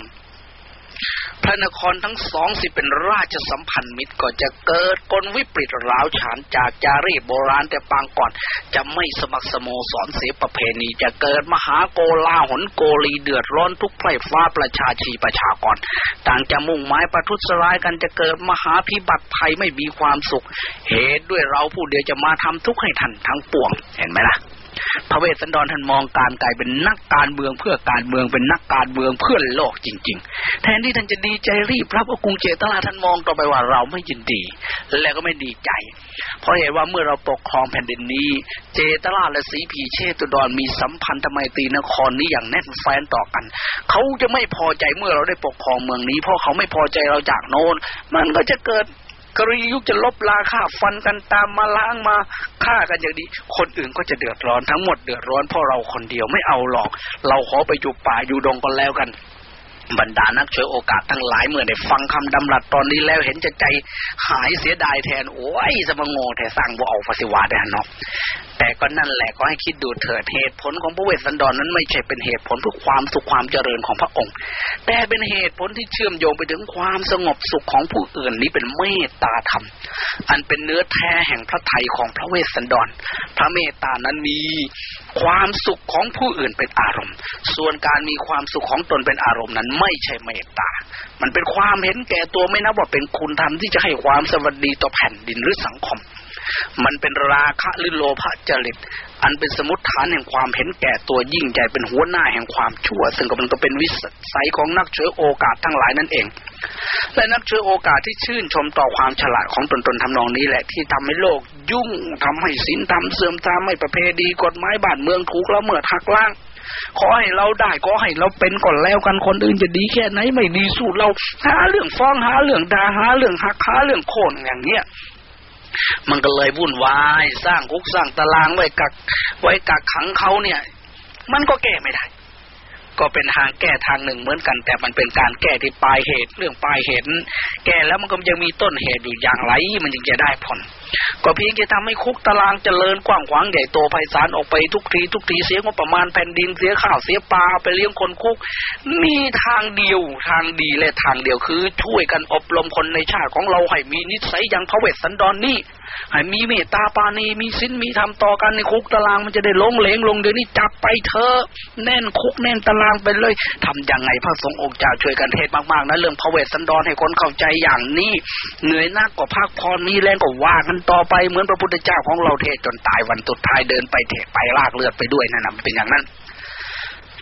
พระนครทั้งสองสิเป็นราชสัมพันธ์มิตรก็จะเกิดกลวิปริตร้าวฉานจากจารีตโบราณแต่ปางก่อน จะไม่สมัครสโมสรเสียประเพณี จะเกิดมหาโกลาหนโกลีเดือดร้อนทุกไพร่ฟ้าประชาชีประชากร ต่างจะมุ่งหมายประทุษร้ายกันจะเกิดมหาพิบัติภัยไม่มีความสุข เหตุด้วยเราผู้เดียวจะมาทำทุกข์ให้ท่านทั้งปวงเห็นไหมล่ะ พระเวสสันดรท่านมองการกลายเป็นนักการเมืองเพื่อการเมืองเป็นนักการเมืองเพื่อโลกจริง ๆ แทนที่ท่านจะดีใจรีบรับว่ากรุงเจตลาท่านมองต่อไปว่าเราไม่ยินดี และก็ไม่ดีใจ เพราะเหตุว่าเมื่อเราปกครองแผ่นดินนี้ เจตลาและสีผีเชตุดรมีสัมพันธ์ทำไมตีนครนี้อย่างแน่นแฟ้นต่อกัน เขาจะไม่พอใจเมื่อเราได้ปกครองเมืองนี้เพราะเขาไม่พอใจเราจากโน้นมันก็จะเกิด กรณียุคจะลบลาฆ่าฟันกันตามมาล้างมาฆ่ากันอย่างนี้ คนอื่นก็จะเดือดร้อนทั้งหมดเดือดร้อนเพราะเราคนเดียวไม่เอาหรอก เราขอไปอยู่ป่าอยู่ดงกันแล้วกัน บรรดานักช่วยโอกาสทั้งหลายเมื่อได้ฟังคำดำรัสตอนนี้แล้วเห็นจะใจหายเสียดายแทน โอ้ยสมงงแทสร้างบ่เอาฟาสิวาได้เนาะแต่ก็นั่นแหละก็ให้คิดดูเถิดเหตุผลของพระเวสสันดรนนั้นไม่ใช่เป็นเหตุผลเพื่อความสุขความเจริญของพระองค์ แต่เป็นเหตุผลที่เชื่อมโยงไปถึงความสงบสุขของผู้อื่นนี้เป็นเมตตาธรรม อันเป็นเนื้อแท้แห่งพระไทยของพระเวสสันดร พระเมตตานั้นมีความสุขของผู้อื่นเป็นอารมณ์ ส่วนการมีความสุขของตนเป็นอารมณ์นั้นไม่ใช่เมตตา มันเป็นความเห็นแก่ตัวไม่นับว่าเป็นคุณธรรมที่จะให้ความสวัสดีต่อแผ่นดินหรือสังคม มันเป็นราคะหรือโลภะจริต อันเป็นสมุทฐานแห่งความเห็นแก่ตัวยิ่งใหญ่เป็นหัวหน้าแห่งความชั่ว ซึ่งก็มันก็เป็นวิสัยของนักช่วยโอกาสทั้งหลายนั่นเอง และนักช่วยโอกาสที่ชื่นชมต่อความฉลาดของตนตนทำนองนี้แหละที่ทำให้โลกยุ่งทำให้ศีลธรรมเสื่อมทำให้ประเพณีกฎหมายบ้านเมืองถูกแล้วเมื่อทักล่าง ขอให้เราได้ขอให้เราเป็นก่อนแล้วกันคนอื่นจะดีแค่ไหนไม่ดีสู้เราหาเรื่องฟ้องหาเรื่องด่าหาเรื่องหักหาเรื่องโค่นอย่างเนี้ยมันก็เลยวุ่นวายสร้างคุกสร้างตารางไว้กัก ไว้กักขังเขาเนี่ย มันก็แก้ไม่ได้ ก็เป็นทางแก้ทางหนึ่งเหมือนกัน แต่มันเป็นการแก้ที่ปลายเหตุเรื่องปลายเหตุแก้แล้วมันก็ยังมีต้นเหตุอยู่อย่างไรมันจึงจะได้ผล ก็เพียงแค่ทำให้คุกตารางเจริญกว้างขวางใหญ่โตไพศาลออกไปทุกทีทุกทีเสียงบประมาณแผ่นดินเสียข้าวเสียปลาไปเลี้ยงคนคุก มีทางเดียวทางดีและทางเดียวคือ ช่วยกันอบรมคนในชาติของเราให้มีนิสัยอย่างพระเวสสันดรนนี่ ให้มีเมตตาปานีมีศีลมีธรรมต่อกันในคุกตารางมันจะได้ลงเหลงลงเดี๋ยวนี้จับไปเถอะแน่นคุกแน่นตารางไปเลย ทํำยังไงพระสงฆ์องค์เจ้าช่วยกันเทศมากๆนะเรื่องพระเวสสันดรให้คนเข้าใจอย่างนี้ เหนื่อยนักกว่าพักพรมีแรงก็ว่ากันต่อไปเหมือนพระพุทธเจ้าของเราเทศจนตายวันสุดท้ายเดินไปเทศไปลากเลือดไปด้วยนั่นนะเป็นอย่างนั้น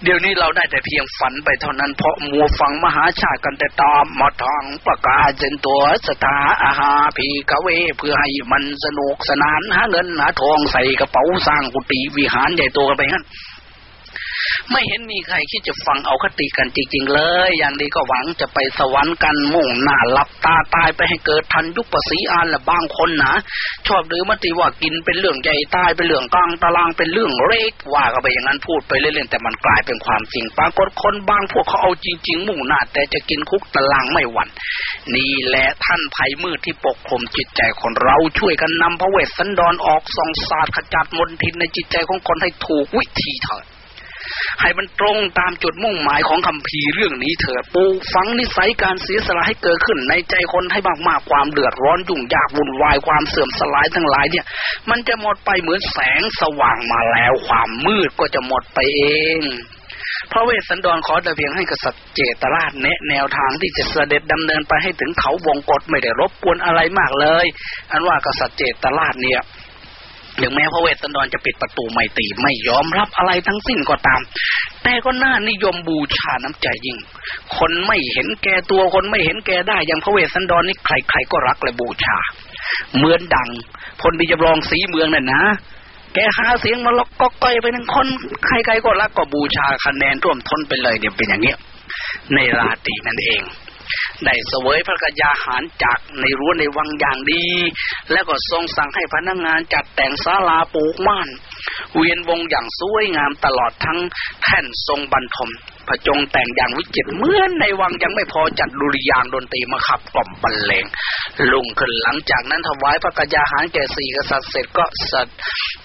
เดี๋ยวนี้เราได้แต่เพียงฝันไปเท่านั้นเพราะมัวฟังมหาชาติกันแต่ตามมาทางประกาศเจนตัวสตาอาหาพีกเว เพื่อให้มันสนุกสนานหาเงินหาทองใส่กระเป๋าสร้างกุฏิวิหารใหญ่โตกันไปงั้น ไม่เห็นมีใครคิดจะฟังเอาคติกันจริงๆเลย อย่างดีก็หวังจะไปสวรรค์กันมุ่งหน้าหลับตาตายไปให้เกิดทันยุคปสีอานละบางคนนะชอบหรือมติว่ากินเป็นเรื่องใหญ่ตายเป็นเรื่องกลางตารางเป็นเรื่องเล็กว่ากันไปอย่างนั้นพูดไปเล่นๆแต่มันกลายเป็นความจริงปรากฏคนบางพวกเขาเอาจริง ๆ มุ่งหน้าแต่จะกินคุกตารางไม่หวั่นนี่แหละท่านภัยมืดที่ปกคลุมจิตใจของเราช่วยกันนำพระเวสสันดรออกส่องศาสตร์ขจัดมลทินในจิตใจของคนให้ถูกวิธีเถิด ให้มันตรงตามจุดมุ่งหมายของคำพีเรื่องนี้เถิดปูฝังนิสัยการเสียสละให้เกิดขึ้น ในใจคนให้มากมากความเดือดร้อนยุ่งยากวุ่นวายความเสื่อมสลายทั้งหลายเนี่ย มันจะหมดไปเหมือนแสงสว่างมาแล้ว ความมืดก็จะหมดไปเองพระเวสสันดรขอแต่เพียงให้กษัตริย์เจตราชแนะแนวทางที่จะเสด็จดำเนินไปให้ถึงเขาวงกฏไม่ได้รบกวนอะไรมากเลย อันว่ากษัตริย์เจตราชเนี่ย ถึงแม้พระเวสสันดรจะปิดประตูไม่ตีไม่ยอมรับอะไรทั้งสิ้นก็ตาม แต่ก็น่านิยมบูชาน้ำใจยิ่ง คนไม่เห็นแก่ตัวคนไม่เห็นแก่ได้อย่างพระเวสสันดรนี่ใครๆก็รักและบูชา เหมือนดังพลดีจำลองสีเมืองนั่นนะแกหาเสียงมาล็อกก็ก้อยไปหนึ่งคนใครๆก็รักก็บูชาคะแนนร่วมทนไปเลยเนี่ยเป็นอย่างเงี้ยในราตรีนั่นเอง ได้เสวยพระกยาหารจากในรั้วในวังอย่างดี แล้วก็ทรงสั่งให้พนักงงานจัดแต่งศาลาปลูกม่าน เวียนวงอย่างสวยงามตลอดทั้งแท่นทรงบรรทม ผจงแต่งอย่างวิจิตรเหมือนในวังยังไม่พอจัดดุริยางดนตรีมาขับกล่อมบรรเลงลุงขึ้นหลังจากนั้นถวายพระกยาหารแก่สี่กษัตริย์เสร็จก็สัต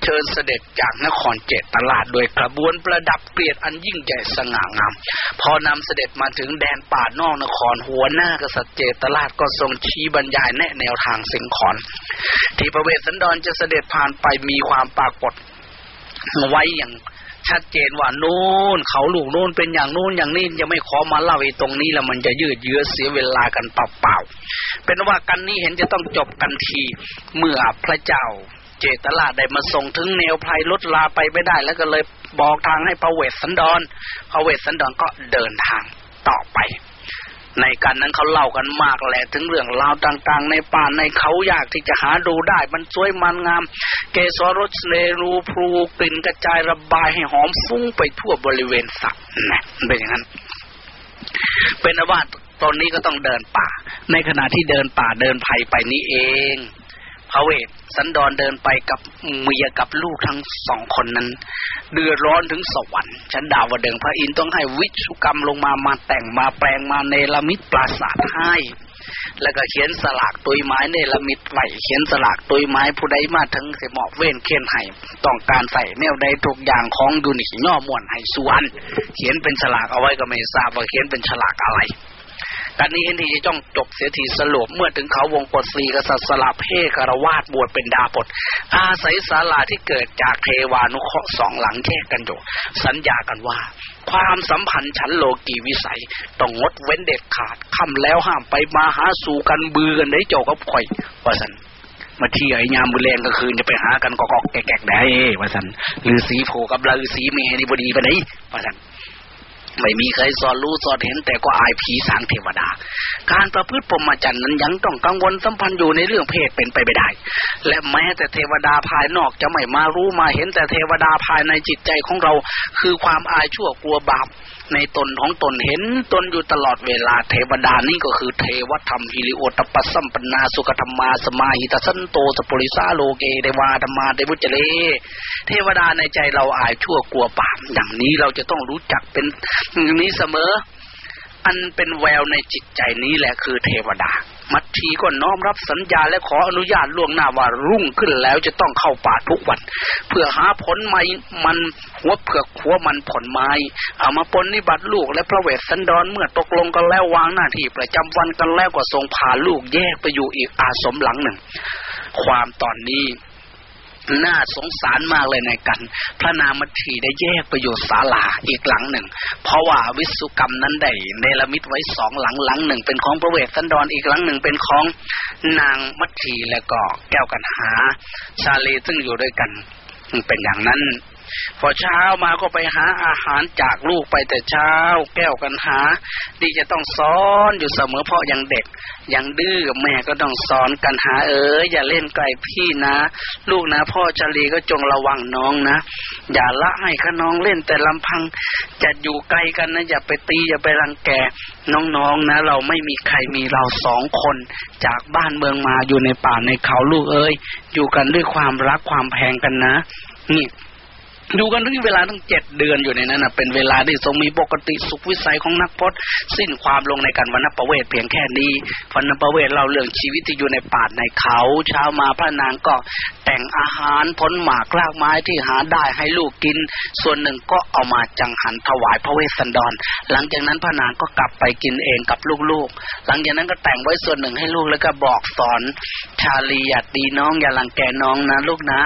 เชิญเสด็จจากนครเจตตลาดโดยกระบวนประดับเกลียดอันยิ่งใหญ่สง่างาม พอนำเสด็จมาถึงแดนป่านอกนครหัวหน้ากษัตริย์เจตลาดก็ทรงชี้บรรยายแนะแนวทางสิงขอนที่พระเวสสันดรจะเสด็จผ่านไปมีความปรากฏไว้อย่าง ชัดเจนว่าโน่นเขาลูกโน่นเป็นอย่างโน่นอย่างนี้ยังไม่ขอมาเล่าไอ้ตรงนี้แล้วมันจะยืดเยื้อเสียเวลากันเปล่าๆเป็นว่ากันนี้เห็นจะต้องจบกันทีเมื่อพระเจ้าเจตลาได้มาส่งถึงแนวไพรลดลาไปไม่ได้ แล้วก็เลยบอกทางให้พระเวสสันดรพระเวสสันดรก็เดินทางต่อไป ในการนั้นเขาเล่ากันมากแหละถึงเรื่องราวต่างๆ ในป่าในเขายากที่จะหาดูได้ มันสวยมันงาม เกสรรสเนรูพลูกลิ่นกระจายระบายให้หอมฟุ้งไปทั่วบริเวณสระนะเป็นอย่างนั้น เป็นว่าตอนนี้ก็ต้องเดินป่า ในขณะที่เดินป่าเดินไผ่ไปนี้เอง พระเวทสันดอนเดินไปกับเมียกับลูกทั้งสองคนนั้น เดือดร้อนถึงสวรรค์ฉันดาวดึงพระอินทร์ต้องให้วิชุกรรมลงมามาแต่งมาแปลงมาเนรมิตปราสาทให้ แล้วก็เขียนสลากตุยไม้เนรมิตไหวเขียนสลากตุยไม้ผู้ใดมาถึงเสหมอกเว้นเขียนให้ต้องการใส่แนวใดทุกอย่างของอยู่นี่ย่อมวนให้ส่วนเขียนเป็นฉลากเอาไว้ก็ไม่ทราบว่าเขียนเป็นฉลากอะไร การนี้เห็นทีจะต้องจบเสียทีสรุปเมื่อถึงเขาวงกฏสีกษัตริย์สลับเพคารวาสบวชเป็นดาบท อาศัยศาลาที่เกิดจากเทวานุเคราะห์สองหลังแยกกันอยู่สัญญากันว่า ความสัมพันธ์ชั้นโลกีวิสัย ต้องงดเว้นเด็ดขาดคำแล้วห้ามไปมาหาสู่กันบือกันได้โจกับข่อยว่าสันมาเที่ยวไอ้ยามมือแรงก็คืนจะไปหากันกอกแกกได้ว่าสันหรือสีโผกับลือสีเมนี่บดีไปไหนว่าสัน ไม่มีใครสอนรู้สอนเห็นแต่ก็อายผีสางเทวดา การประพฤติปรมจรรย์นั้นยังต้องกังวลสัมพันธ์อยู่ในเรื่องเพศเป็นไปไม่ได้ และแม้แต่เทวดาภายนอกจะไม่มารู้มาเห็นแต่เทวดาภายในจิตใจของเรา คือความอายชั่วกลัวบาป ในตนของตนเห็นตนอยู่ตลอดเวลาเทวดานี่ก็คือเทวธรรมฮิริโอตปัสสัมปนาสุขธรรมาสมาหิตสันโตสปุริสาโลเกเดวาธรรมาเดวุจเล เทวดาในใจเราอายชั่วกลัวบาปอย่างนี้เราจะต้องรู้จักเป็นอย่างนี้เสมอ อันเป็นแววในจิตใจนี้แหละคือเทวดา มัททีก็น้อมรับสัญญาและขออนุญาตล่วงหน้าว่ารุ่งขึ้นแล้วจะต้องเข้าป่าทุกวัน เพื่อหาผลไม้มันหัวเผือกหัวมันผลไม้เอามาปนนิบัติลูกและพระเวสสันดรเมื่อตกลงกันแล้ววางหน้าที่ประจำวันกันแล้วก็ทรงพาลูกแยกไปอยู่อีกอาสมหลังหนึ่ง ความตอนนี้ น่าสงสารมากเลยในกัน พระนามทีได้แยกประโยชน์ศาลาอีกหลังหนึ่ง เพราะว่าวิสุกรรมนั้นได้เนรมิตไว้สองหลังหลังหนึ่ง เป็นของพระเวสสันดรอีกหลังหนึ่งเป็นของนางมัทีและก็แก้วกันหา ชาลีซึ่งอยู่ด้วยกันเป็นอย่างนั้น พอเช้ามาก็ไปหาอาหารจากลูกไปแต่เช้า แก้วกันหาดีจะต้องสอนอยู่เสมอเพราะยังเด็กยังดื้อแม่ก็ต้องสอนกันหาเอออย่าเล่นไกลพี่นะ ลูกนะพ่อชลีก็จงระวังน้องนะ อย่าละให้ขน้องเล่นแต่ลำพังจะอยู่ไกลกันนะ อย่าไปตีอย่าไปรังแกน้องๆนะ เราไม่มีใครมีเราสองคน จากบ้านเมืองมาอยู่ในป่าในเขาลูกเอ้ยอยู่กันด้วยความรักความแพงกันนะนี่ อยู่กันทั้งเวลาตั้งเจ็ดเดือนอยู่ในนั้นนะเป็นเวลาที่ทรงมีปกติสุขวิสัยของนักพจน์ สิ้นความลงในการวันประเวทเพียงแค่นี้วันนประเวทเล่าเรื่องชีวิตที่อยู่ในป่าในเขาเช้ามาพระนางก็แต่งอาหารผลหมากรากไม้ที่หาได้ให้ลูกกิน ส่วนหนึ่งก็เอามาจังหันถวายพระเวสสันดร หลังจากนั้นพระนางก็กลับไปกินเองกับลูกๆ หลังจากนั้นก็แต่งไว้ส่วนหนึ่งให้ลูกแล้วก็บอกสอน ชาลีอย่าตีน้องอย่าลังแกน้องนะลูกนะ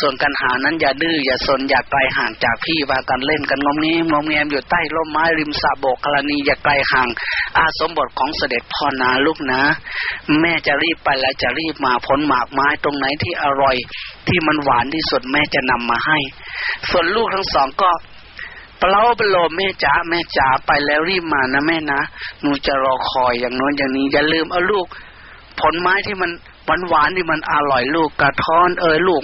ส่วนกันหานั้นอย่าดื้ออย่าสนอย่าไกลห่างจากพี่ว่ากันเล่นกันงมงี้งมแงมอยู่ใต้ร่มไม้ริมสะโบกกรณีอย่าไกลห่าง อาสมบทของเสด็จพ่อนาลูกนะ แม่จะรีบไปแล้วจะรีบมาผลหมากไม้ตรงไหนที่อร่อย ที่มันหวานที่สุดแม่จะนำมาให้ ส่วนลูกทั้งสองก็เปล่าเปโลแม่จ๋าแม่จ๋าไปแล้วรีบมานะแม่นะหนูจะรอคอยอย่างโน้นอย่างนี้อย่าลืมเอาลูก ผลไม้ที่มันหวานหวานที่มันอร่อยลูกกระท้อนเอ้ยลูก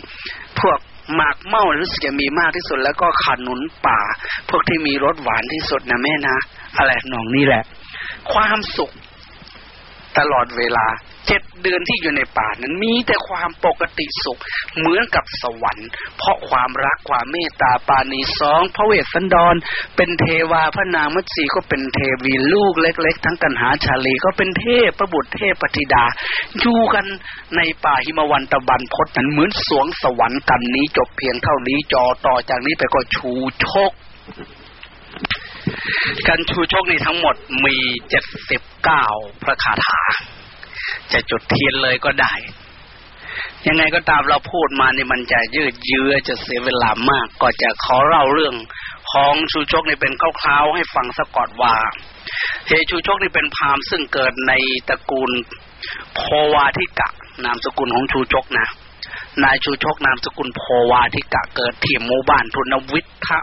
พวก หมากเมารู้สึกจะมีมากที่สุด แล้วก็ขนุนป่า พวกที่มีรสหวานที่สุดนะแม่นะอะไรหนองนี่แหละ ความสุขตลอดเวลา เจ็ดเดือนที่อยู่ในป่านั้นมีแต่ความปกติสุข เหมือนกับสวรรค์ เพราะความรักความเมตตาปานีสองพระเวสสันดร เป็นเทวาพระนางมัตสีก็เป็นเทวีลูกเล็ก ๆ ทั้งกันหาชาลีก็เป็นเทพประบุตรเทพปฏิดา อยู่กันในป่าหิมวันตะบันพศนั้นเหมือนสวงสวรรค์กันนี้จบเพียงเท่านี้จอต่อจากนี้ไปก็ชูชกการชูชกนี่ทั้งหมดมีเจ็ดสิบเก้าพระคาถา จะจุดเทียนเลยก็ได้ ยังไงก็ตามเราพูดมานี่มันจะยืดเยื้อจะเสียเวลามาก ก็จะขอเล่าเรื่องของชูชกนี่เป็นคร่าวๆให้ฟังสักอนว่าเฮชูชกนี่เป็นพราหมณ์ซึ่งเกิดในตระกูลโพวาทิกะ นามสกุลของชูชกนะ นายชูชกนามสกุลโพวาทิกะเกิดที่หมู่บ้านทุนวิทะ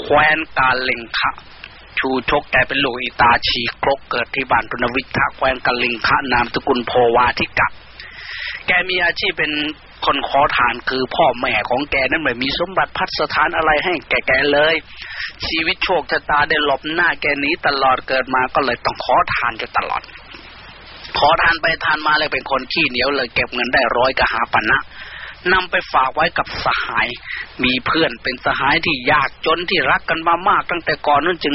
แคว้นกาเลงคะ ชูชกแกเป็นลูกอิตาชีครกเกิดที่บ้านทุนวิทะแคว้นกาลิงคะนามสกุลโพวาทิกะ แกมีอาชีพเป็นคนขอทานคือพ่อแม่ของแกนั้นไม่มีสมบัติพัฒสถานอะไรให้แกแกเลย ชีวิตโชคชะตาได้หลบหน้าแกนี้ตลอดเกิดมาก็เลยต้องขอทานอยู่ตลอด ขอทานไปทานมาเลยเป็นคนขี้เหนียวเลยเก็บเงินได้ร้อยก็หาปันนะ นำไปฝากไว้กับสหาย มีเพื่อนเป็นสหายที่ยากจนที่รักกันมามาก ตั้งแต่ก่อนนั้นจึง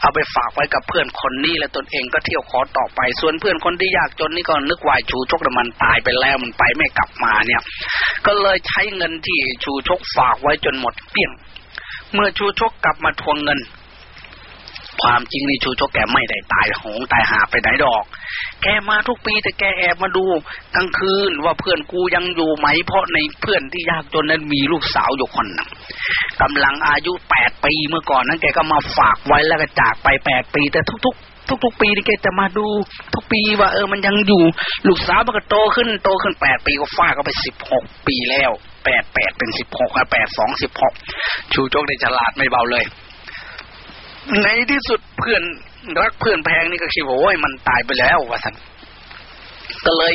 เอาไปฝากไว้กับเพื่อนคนนี้และตนเองก็เที่ยวขอต่อไป ส่วนเพื่อนคนที่ยากจนนี่ก็นึกว่าชูชกมันตายไปแล้วมันไปไม่กลับมาเนี่ย ก็เลยใช้เงินที่ชูชกฝากไว้จนหมดเปี้ยง เมื่อชูชกกลับมาทวงเงิน ความจริงนี่ชูชกแกไม่ได้ตายหงตายหาไปไหนดอก แกมาทุกปีแต่แกแอบมาดูกลางคืนว่าเพื่อนกูยังอยู่ไหม เพราะในเพื่อนที่ยากจนนั้นมีลูกสาวอยู่คนหนึ่งกำลังอายุแปดปีเมื่อก่อนนั้นแกก็มาฝากไว้แล้วก็จากไปแปดปี แต่ทุก ๆทุกๆปีนี่แกจะมาดูทุกปีว่าเออมันยังอยู่ ลูกสาวมันก็โตขึ้นโตขึ้นแปดปีก็ฟาก็ไปสิบหกปีแล้วแปดแปดเป็นสิบหกแปดสองสิบหกชูโจกได้ฉลาดไม่เบาเลย ในที่สุดเพื่อนรักเพื่อนแพงนี่ก็คิดว่าโอ้ยมันตายไปแล้วว่าสันก็เลย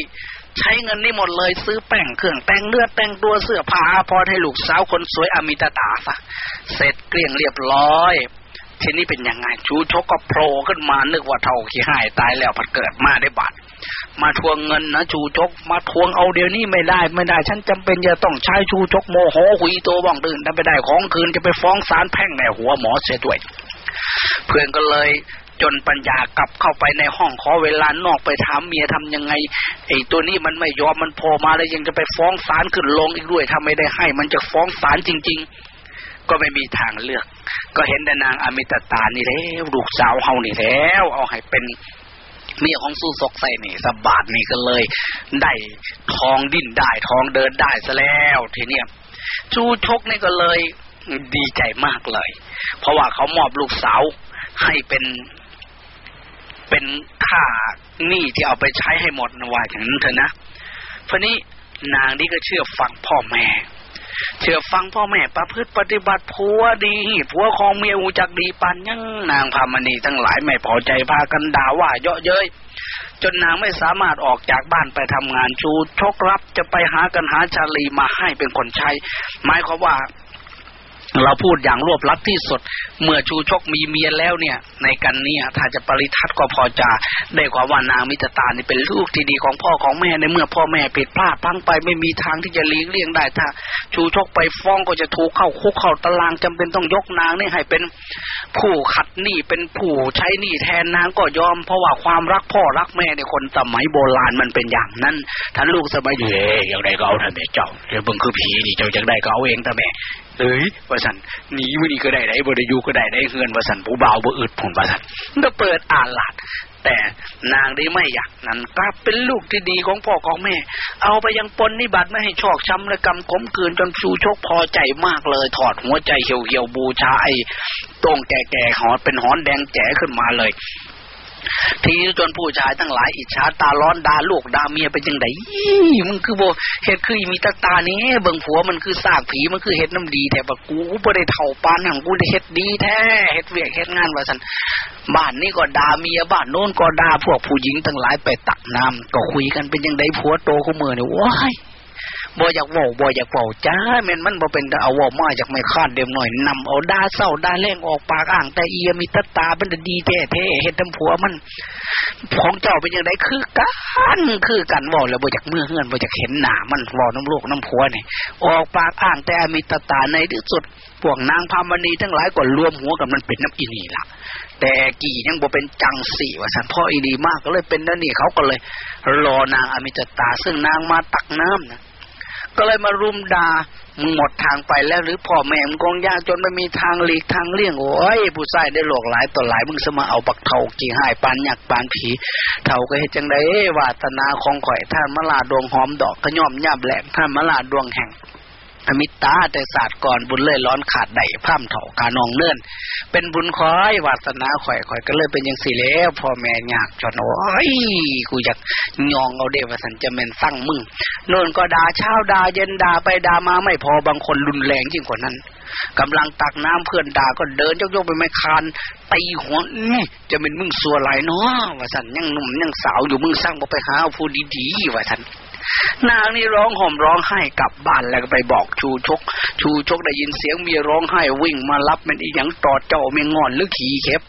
ใช้เงินนี่หมดเลยซื้อแป้งเครื่องแต่งเลือดแต่งตัวเสื้อผ้าพอให้ลูกสาวคนสวยอมิตาตาซะเสร็จเกลี้ยงเรียบร้อย ทีนี้เป็นยังไงชูชกก็โผล่ขึ้นมานึกว่าเท่าขี้หายตายแล้วผัดเกิดมาได้บาทมาทวงเงินนะชูชก มาทวงเอาเดี๋ยวนี้ไม่ได้ไม่ได้ ฉันจำเป็นจะต้องใช้ชูชกโมโหหุยโตบ้องตื่นถ้าไปได้ของคืนจะไปฟ้องศาลแพ่งในหัวหมอเสียด้วย เพื่อนก็เลยจนปัญญากลับเข้าไปในห้องขอเวลานอกไปถามเมียทำยังไงไอ้ตัวนี้มันไม่ยอมมันโผล่มาแล้วยังจะไปฟ้องศาลขึ้นลงอีกด้วยถ้าไม่ได้ให้ มันจะฟ้องศาลจริง ๆ ก็ไม่มีทางเลือก ก็เห็นแต่นางอมิตตานี่แล้วลูกสาวเฮานี่แล้ว เอาให้เป็นเมียของสู้ซกใส่นี่สบาดนี่ก็เลย ได้ทองดิ้นได้ทองเดินได้ซะแล้ว ทีเนี้ยชูชกนี่ก็เลยดีใจมากเลย เพราะว่าเขามอบลูกสาวให้เป็นเป็นค่าหนี้ที่เอาไปใช้ให้หมดนะว่าอย่างนั้นเถอะนะเพราะนี้นางนี่ก็เชื่อฟังพ่อแม่ เชื่อฟังพ่อแม่ประพฤติปฏิบัติผัวดีผัวของเมียอูจักดีปันยังนางพามณีทั้งหลายไม่พอใจพากันด่าว่าเยาะเย้ยจนนางไม่สามารถออกจากบ้านไปทำงานชูชกรับจะไปหากันหาชาลีมาให้เป็นคนใช้หมายความว่า เราพูดอย่างรวบลัดที่สุด เมื่อชูชกมีเมียแล้วเนี่ย ในกันเนี่ยถ้าจะปริทัดก็พอจะได้ความว่านางมิตรตานี่เป็นลูกที่ดีของพ่อของแม่ในเมื่อพ่อแม่ผิดพลาดพังไปไม่มีทางที่จะเลี้ยงเลี่ยงได้ถ้า ชูชกไปฟ้องก็จะถูกเข้าคุกเข้าตารางจำเป็นต้องยกนางนี่ให้เป็นผู้ขัดหนี้เป็นผู้ใช้หนี้แทนนางก็ยอม เพราะว่าความรักพ่อรักแม่ในคนสมัยโบราณมันเป็นอย่างนั้นท่านลูกสมัยเย่อย่างไรก็เอาท่านแม่เจ้าเดี๋ยวเบิ่งคือผีนี่เจ้าจะได้ก็เอาเองท่านแม่เอ้ยว่าสันหนีวันนี้ก็ได้ได้บริยูก็ได้ได้เฮือนว่าสันผู้เบาบ่อึดผลว่าสันก็เปิดอ่านหลัดแต่นางได้ไม่อยากนั้นกลับเป็นลูกที่ดีของพ่อของแม่ เอาไปยังปนนิบัติไม่ให้ชอกช้ำและกำขมคืนจนชูชกพอใจมากเลย ถอดหัวใจเหี่ยวเหี่ยวบูชาไอ้ตรงแก่ๆหอนเป็นหอนแดงแจ๋ขึ้นมาเลย ทีจนผู้ชายทั้งหลายอิจฉาตาร้อนดาลูกดาเมียไปจังไดมึงคือโบเห็ดคือมีตาตานี้เบิ่งผัวมันคือสากผีมันคือเห็ดน้ำดีแต่ปะกูบ่ได้เท่าปานหังกูได้เห็ดดีแท้เห็ดเวียกเห็ดงานว่าสันบ้านนี้ก็ดาเมียบ้านโน้นก็ดาพวกผู้หญิงทั้งหลายไปตักน้ำก็คุยกันเป็นยังไงผัวโตขมือเนี่ยว้าย บ่อยากว้าบ่อยากเว้าจ้าแม่นมันบ่เป็นเอาว้ามาจากไม่คาดเดิมหน่อยนำเอาด่าเศร้าด่าแรงออกปากอ่าง แต่เอียมีตาตามันดีแท้ๆเฮ็ดทำผัวมันของเจ้าเป็นจังไดคือกันคือกันว้าแล้วบ่อยากเมื่อเฮือนบ่อยากเห็นหน้ามันว้าน้ำลูกน้ำผัวนี่ออกปากอ่างแต่มีตาตาในที่สุดพวกนางพามณีทั้งหลายก็รวมหัวกับมันเป็นน้ำอีนี่ล่ะแต่กี่ยังบ่เป็นจังสี่ว่าสันพ่ออีดีมากก็เลยเป็นนั่นนี่เขาก็เลย รอนางอมิจตาซึ่งนางมาตักน้ำนะ ก็เลยมารุมดามึงหมดทางไปแล้วหรือพ่อแม่มึงคงยากจนไม่มีทางหลีกทางเลี่ยงโอ้ยผู้ชายได้หลอกหลายต่อหลายมึงสมาเอาปักเทากี่หายปานหยักปานผีเท่าก็เฮ็ดจังไดวาตนาของข่อยท่านมลาดวงหอมดอกขย่อมยาบแหลมท่านมลาดวงแห่ง อมิตาแต่ศาสตร์ก่อนบุญเลยร้อนขาดใดพร่ำเถ่ากานองเนื่อน เป็นบุญคอยวาสนาข่อยข่อยก็เลยเป็นยังสี่แล้วพ่อแม่ยากจนโอ้ยกูอยากยองเอาเดวสันจะเป็นสั่งมึงโน่นก็ด่าเช้าด่าเย็นด่าไปด่ามาไม่พอบางคนรุนแรงยิ่งกว่านั้นกำลังตักน้ำเพื่อนด่าก็เดินยกๆไปไม่คานตีหัวนี่จะเป็นมึงสัวไรเนาะวาสันยังหนุ่มยังสาวอยู่มึงสร้างบอไปหาผู้ดีๆวาสัน นางนี่ร้องห่มร้องไห้กลับบ้านแล้วก็ไปบอกชูชก ชูชกได้ยินเสียงเมียร้องไห้วิ่งมารับมันอีหยังตอดเจ้าเมียงอนหรือขี่เข็บ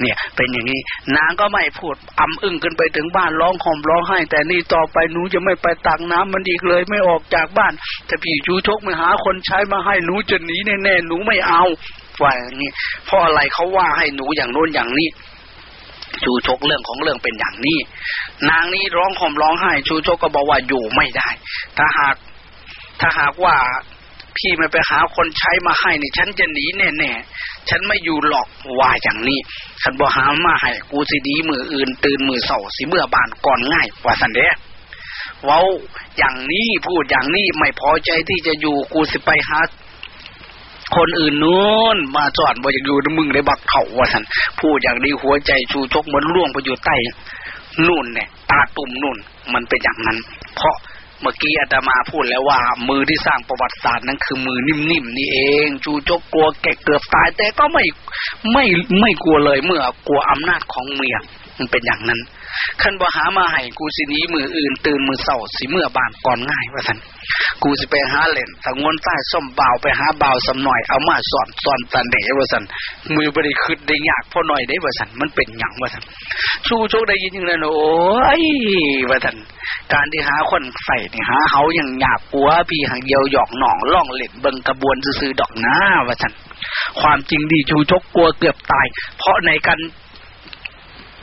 เนี่ยเป็นอย่างนี้นางก็ไม่พูดอำอึ้งกันไปถึงบ้านร้องห่มร้องไห้ แต่นี่ต่อไปหนูจะไม่ไปตักน้ำมันอีกเลยไม่ออกจากบ้านจะพี่ชูชกมาหาคนใช้มาให้หนูจะหนีแน่ๆหนูไม่เอาว่าอย่างนี้เพราะอะไรเขาว่าให้หนูอย่างโน้นอย่างนี้ ชูชกเรื่องของเรื่องเป็นอย่างนี้ นางนี้ร้องห่มร้องไห้ ชูชกก็บอกว่าอยู่ไม่ได้ ถ้าหากถ้าหากว่าพี่ไม่ไปหาคนใช้มาให้นี่ฉันจะหนีแน่ๆ ฉันไม่อยู่หรอกว่าอย่างนี้ ฉันบอกหามาให้กูสิดีมืออื่น ตื่นมือเสาสิเมื่อบานก่อนง่ายว่าสันเดะเว้าอย่างนี้พูดอย่างนี้ไม่พอใจที่จะอยู่กูสิไปหา คนอื่นนู้นมาจอดบ่อยากอยู่มึงได้บักเขาว่าสันพูดอย่างนี้หัวใจชูชกเหมือนล่วงไปอยู่ใต้นู่นเนี่ยตาตุ่มนู่น มันเป็นอย่างนั้น เพราะเมื่อกี้อาตมาพูดแล้วว่า มือที่สร้างประวัติศาสตร์นั้นคือมือนิ่มๆนี่เองชูจกกลัวแก่เกือบตายแต่ก็ไม่ไม่ไม่กลัวเลยเมื่อกลัวอำนาจของเมีย มันเป็นอย่างนั้นขันบ่หามาให้กูสินี้มืออื่น ตื่นมือเศร้าสิเมื่อบานก่อนง่ายว่าท่านกูสิไปหาเล่นสงวนใต้ส้มเบาไปหาเบาสำหน่อยเอามาสอนสอนตันเดว่าสันมือบริคืดได้ยากพอหน่อยได้ว่าสันมันเป็นหยังว่าสันชูโชคได้ยินยังไงโอ้ยว่าสันการที่หาคนใส่นี่หาเขาอย่างหยาบกลัวพี่หางเดียวหยอกหนองล่องเล็ดเบิงกระบวนซื้อดอกหน้าว่าสันความจริงดีชูชกกลัวเกือบตาย เพราะในการ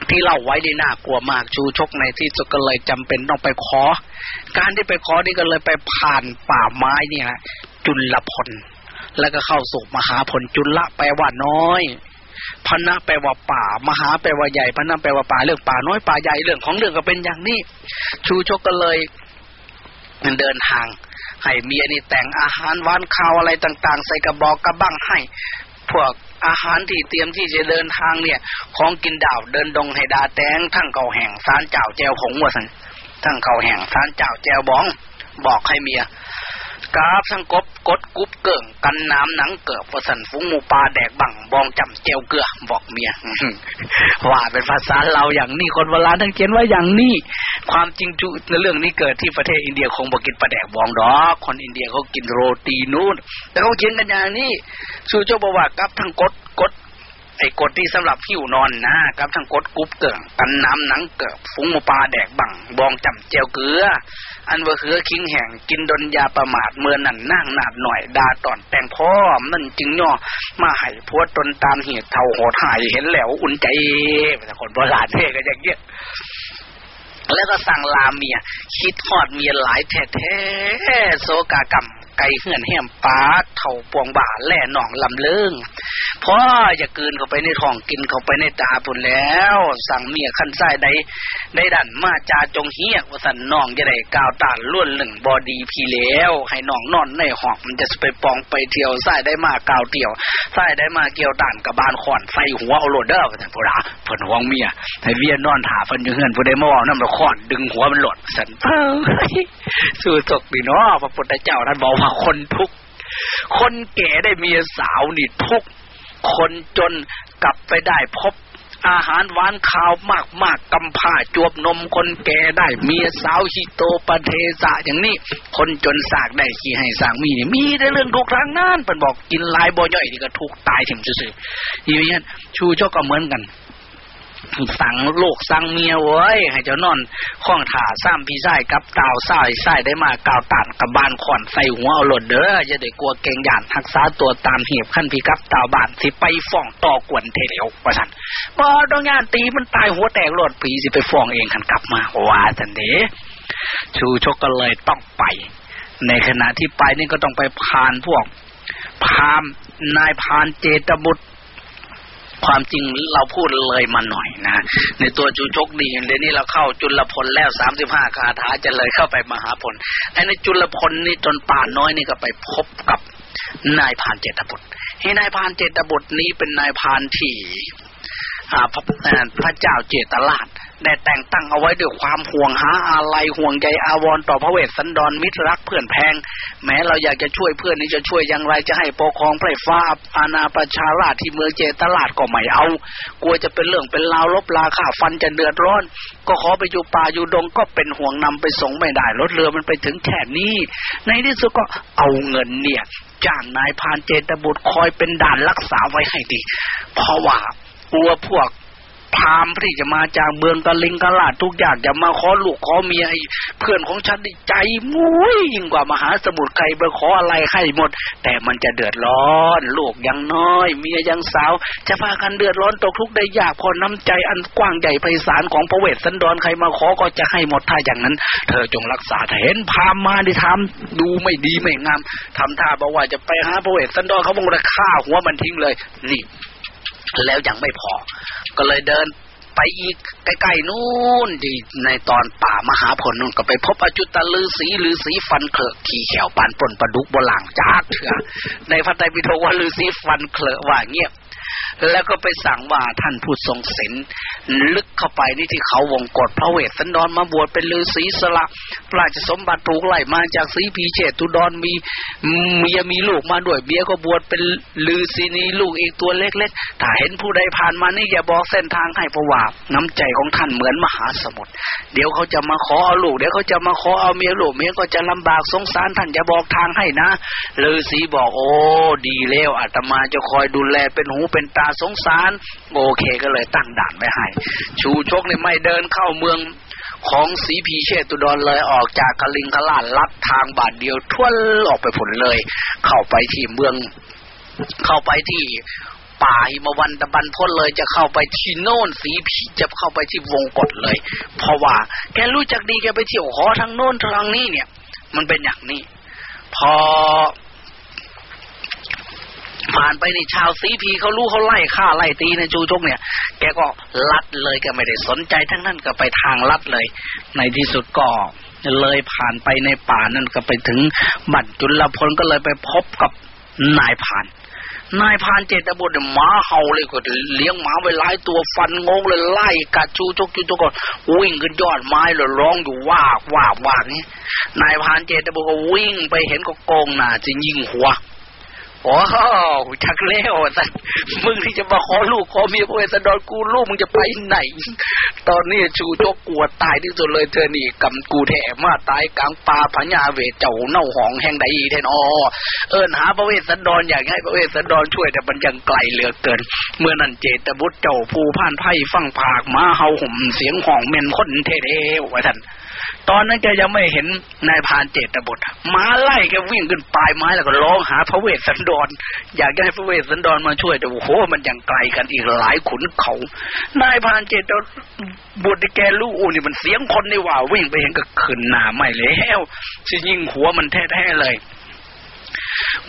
ที่เล่าไว้ได้น่ากลัวมากชูชกในที่สุดก็เลยจำเป็นต้องไปขอ การที่ไปขอนี่ก็เลยไปผ่านป่าไม้เนี่ยจุลพล แล้วก็เข้าสู่มหาผลจุลละแปลว่าน้อยพนะแปลว่าป่า มหาแปลว่าใหญ่พนะแปลว่าป่าเรื่องป่าน้อยป่าใหญ่เรื่องของเรื่องก็เป็นอย่างนี้ ชูชกก็เลยเดินทางให้เมียนี่แต่งอาหารหวานข้าวอะไรต่าง ๆ ใส่กระบอกกระบังให้ พวก อาหารที่เตรียมที่จะเดินทางเนี่ย ของกินดาวเดินดงให้ดาแตงทั้งเก่าแห่งสารเจ้าแจวผงว่าสันทั้งเก่าแห่งสารเจ้าแจวบ้อง บอกให้เมีย กาบทั้งกบกดกุบเกิ่ง กันน้ำหนังเกิดประสันฟุ้งหมูปลาแดกบังบองจำเจียวเกลือบอกเมียว่าเป็นภาษาเราอย่างนี้คนโบราณทั้งเขียนว่าอย่างนี้ ความจริงจุในเรื่องนี้เกิดที่ประเทศอินเดียคงบอกกินปลาแดกบองดอกคนอินเดียเขากินโรตีนู่น แต่เขาเขียนกันอย่างนี้สู่เจ้าบอกว่ากับทั้งกดกดไอ้กดที่สำหรับผิวนอนนะกับทั้งกดกุบเกิงกันน้ำหนังเกิดฟุ้งหมูปลาแดกบังบองจำเจียวเกลือ อันว่าเหือคิงแห่งกินดนยาประมาทเมื่อนั่นนั่งหนาดหน่อยดาตอนแต่งพ่อมันจึงย่อมาให้พวดตนตามเหตุเท่าโหดหายเห็นแล้วอุ่นใจแต่คนโบราณเท่ก็อย่างเงี้ยแล้วก็สั่งลาเมีย คิดหอดเมียหลายแท้ๆโซกากรรม ไก่เหือนแหมปาเท่าปวงบ่าแล่หนองลำเลิงพ่ออย่ากืนเข้าไปในท้องกินเข้าไปในตาพุ่นแล้ว สั่งเมียขั้นไส้ใดได้ดันมาจาจงเฮียว่าสันน้องจะได้กาวตานล้วนหนึ่งบอดีพี่แล้ว ให้น้องนอนในห้องมันจะไปปองไปเที่ยวไส้ได้มากาวเที่ยวไส้ได้มาเกี่ยวด่านกับบานขอนใส่หัวเอาโลดเด้อว่าสันพุระเพิ่นห่วงเมียให้เวียนนอนถาเพิ่นอยู่เฮือนผู้ใดมาว่าน้ำละขอนดึงหัวมันหลดสันเพ้อสู้ตกดีเนาะพระพุทธเจ้าท่านบอกว่าคนทุกคนแก่ได้เมียสาวนี่ทุกคนจนกลับไปได้พบอาหารหวานข้าวมากมากกำผ้าจวบนมคนแก่ได้ เมียสาวฮิโตปเทสะอย่างนี้ คนจนสากได้ขี้ให้สางมีนี่มีได้เรื่องทุกครั้งนั้นเป็นบอกกินลายบ่ย่อยนี่ก็ถูกตายถิ่มซื่อๆอย่างนี้ชูโชคก็เหมือนกัน สั่งลูกสั่งเมียเว้ยให้เจ้านอนข้องถ่าซ้ำพี่ไส้กับเต่าไส้ไส้ได้มากาวตันกับบานขอนใส่หัวเอาหล่นเด้อจะได้กลัวเก่งหยานทักษาตัวตามเหตุขั้นพี่กับเต่าบานสิไปฟ้องต่อกวนเทเหลวว่าท่านบ่ต้องงานตีมันตายหัวแตกหลดผีสิไปฟ้องเองขันกลับมาว่าท่านเดชูชกก็เลยต้องไป ในขณะที่ไปนี่ก็ต้องไปพานพวกพามนายพานเจตบุตร ความจริงเราพูดเลยมาหน่อยนะ ในตัวจุชกดีเดี๋ยวนี้เราเข้าจุลพลแล้วสามสิบห้าคาถาจะเลยเข้าไปมหาพลไอ้ในจุลพลนี่จนป่าน้อยนี่ก็ไปพบกับนายพานเจตบุตรให้นายพานเจตบุตรนี้เป็นนายพานที่พระพระเจ้าเจตลาด ได้แต่งตั้งเอาไว้ด้วยความห่วงหาอะไรห่วงใยอาวรต่อพระเวสสันดรมิตรรักเพื่อนแพง แม้เราอยากจะช่วยเพื่อนนี่จะช่วยอย่างไรจะให้ปกครองไพร่ฟ้าอาณาประชาราชที่เมืองเจตลาดก็ไม่เอา กลัวจะเป็นเรื่องเป็นราวลบลาข่าฟันจะเดือดร้อน ก็ขอไปอยู่ป่าอยู่ดงก็เป็นห่วงนำไปส่งไม่ได้รถเรือมันไปถึงแค่นี้ ในที่สุดก็เอาเงินเนี่ยจ้างนายพานเจตบุตรคอยเป็นด่านรักษาไว้ให้ดี เพราะว่ากลัวพวก พามที่จะมาจากเมืองกะลิงกะลาดทุกอย่างจะมาขอลูกขอเมียเพื่อนของฉันใจมุ้ยยิ่งกว่ามหาสมุทรไกลไปขออะไรให้หมด แต่มันจะเดือดร้อนลูกยังน้อย เมียยังสาว จะพากันเดือดร้อนตกทุกข์ได้ยากพอน้ำใจอันกว้างใหญ่ไพศาลของพระเวสสันดรใครมาขอก็จะให้หมดถ้าอย่างนั้น เธอจงรักษาเห็นพามมาดิทำดูไม่ดีไม่งามทำท่าบอกว่าจะไปหาพระเวสสันดรเขาบอกจะฆ่าหัวมันทิ้งเลยนี่ แล้วยังไม่พอ ก็เลยเดินไปอีกใกล้ๆนู่นดีในตอนป่ามหาผลนู่นก็ไปพบอจุตะลือสีลือสีฟันเคลอะขี่แขวปานปนประดุกบหลังจากเถื่อในพระไตรปิฎกว่าลือสีฟันเคลอะว่าเงียบ แล้วก็ไปสั่งว่าท่านผู้ทรงศีลลึกเข้าไปนี่ที่เขาวงกฏพระเวสสันดรมาบวชเป็นฤาษีสละราชสมบัติถูกไล่มาจากสีพีเชตุดรมีเมียมีลูกมาด้วยเมียก็บวชเป็นฤาษีนีลูกอีกตัวเล็กๆถ้าเห็นผู้ใดผ่านมานี่อย่าบอกเส้นทางให้เพราะว่าน้ำใจของท่านเหมือนมหาสมุทรเดี๋ยวเขาจะมาขอเอาลูกเดี๋ยวเขาจะมาขอเอาเมียลูกเมียก็จะลำบากสงสารท่านจะบอกทางให้นะฤาษีบอกโอ้ดีแล้วอาตมาจะคอยดูแลเป็นหูเป็นตาสงสาร โอเคก็เลยตั้งด่านไว้ให้ ชูชกเนี่ยไม่เดินเข้าเมืองของสีพีเชตุดรเลยออกจากกลิงกลาดลัดทางบาทเดียวทั่วออกไปผลเลย เข้าไปที่เมือง เข้าไปที่ป่าหิมวันตะบันพ้นเลยจะเข้าไปที่โน่นสีพีจะเข้าไปที่วงกฏเลย เพราะว่า แกรู้จักดีแกไปเที่ยวขอทางโน่นทางนี้เนี่ย มันเป็นอย่างนี้ พอ ผ่านไปนี่ชาวซีพีเขารู้เขาไล่ฆ่าไล่ตีในจูจกเนี่ย แกก็ลัดเลยก็ไม่ได้สนใจทั้งนั้นก็ไปทางลัดเลย ในที่สุดก็เลยผ่านไปในป่านั่นก็ไปถึงบัตรจุลพลก็เลยไปพบกับนายผ่าน นายพานเจตบุตรหมาเห่าเลยก็เลี้ยงหมาไว้หลายตัวฟันงงเลยไล่กัดชูจกชูจกก็วิ่งขึ้นยอดไม้เลยร้องอยู่ว่าว่าว่านี่นายพานเจตบุตรก็วิ่งไปเห็นก็โกงหน้าจะยิงหัว โอ้ชักเล้วสันมึงที่จะมาขอลูกขอเมียพระเวสสันดรกูลูกมึงจะไปไหน ตอนนี้ชูโจกลัวตายที่สุดเลยเธอนี่กำกูแถมาตายกลางป่าพญาเวเจ้าเน่าหองแห่งใดแทนอเอิญหาพระเวสสันดรอยากให้พระเวสสันดรช่วยแต่มันยังไกลเหลือเกิน เมื่อนั้นเจตบุตรเจ้าผู้พ่านไพ่ฟังผากมาเฮาห่มเสียงห้องเมนคนเทเทว่าท่าน ตอนนั้นแกยังไม่เห็นนายพานเจตบุตรมาไล่แกวิ่งขึ้นปลายไม้แล้วก็ร้องหาพระเวสสันดรอยากให้พระเวสสันดรมาช่วยแต่โอ้โหมันยังไกลกันอีกหลายขุนเขา นายพานเจตบดีแกลูกอูนี่มันเสียงคนนี่ว่าวิ่งไปเห็นก็ขึ้นหนาไม่แล้วสิยิงหัวมันแท้ๆเลย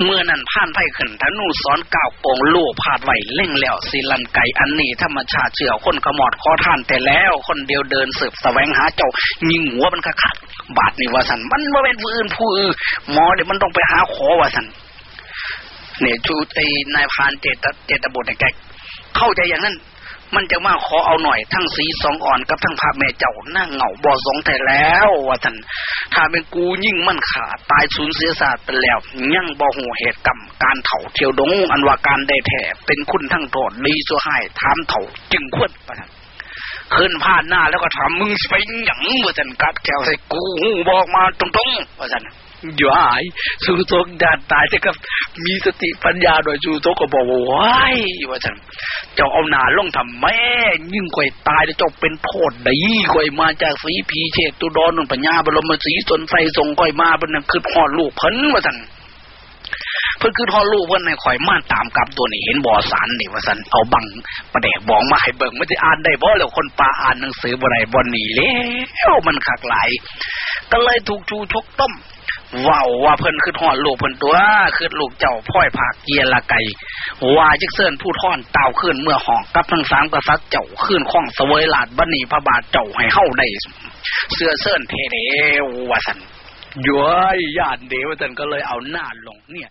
เมื่อนั้นผ่านไพ่ขึ้นธนูสอนก้าวโกงลูกพาดไหวเล่งแล้วสีลันไก่อันนี้ธรรมชาติเชื่อคนขมอดขอท่านแต่แล้วคนเดียวเดินสืบสแสวงหาเจ้ายิงหัวมันขาดบาดนี่ว่าสันมันม่เป็นผู้อื่นผู้อื่นหมอเดี๋ยวมันต้องไปหาขอว่าสันเนี่ยชูไอ้นายพานเจตเจตบุตรแกเข้าใจอย่างนั้น มันจะมาขอเอาหน่อยทั้งสีสองอ่อนกับทั้งพระแม่เจ้าหน้าเหงาบอสองแต่แล้วว่าท่านถ้าเป็นกูยิ่งมันขาดตายสูญเสียศาสตร์ไปแล้ว ยังบ่หูเหตุกรรมการเถ่าเที่ยวดงอันว่าการได้แท้เป็นคุณทั้งโทษดีสัวให้ถามเถ่าจึงควรว่าท่านขึ้นผ่านหน้าแล้วก็ถามมึงไปหยังว่าท่านกัดแก้วใส่กูหูบอกมาตรงๆว่าท่าน อยู่หายสูโตกดานตายแต่ก็มีสติปัญญาโดยสูโตกก็บอกว่าว้ายว่าฉันเจ้าเอาหนาล่องทำแม่ ยิ่งกว่าตายแล้วเจ้าเป็นโทษดีกว่ามาจากสีพีเชตุดอนนปัญญาบรมสีสนใสทรงก้อยมาบนนั้นคือหอดลูกเพิ่นว่าฉันเพิ่นคือทอลูกเพิ่นในข่อยมาตามกับตัวนี้เห็นบ่อสารนี่ว่าสันเอาบังประแดกบองมาให้เบิ่งไม่ได้อ่านได้บ่แล้วคนป่าอ่านหนังสือบ่ได้บ่หนีแล้วมันคักหลก็เลยถูกชูชกต้ม ว้าวว่าเพิ่นคือทอดลูกเพิ่นตัวคือลูกเจ้าพ่อยผักเกียละไก่ว่าจิกเซินผู้ท่อนเต่าขึ้นเมื่อหอกกับทั้งสามกษัตริย์เจ้าขึ้นข้องเสวยลาดบันีพระบาทเจ้าให้เข้าได้เสื้อเซินเทเดว่าสันย้อยญาติเดวสันก็เลยเอาหน้าลงเนี่ย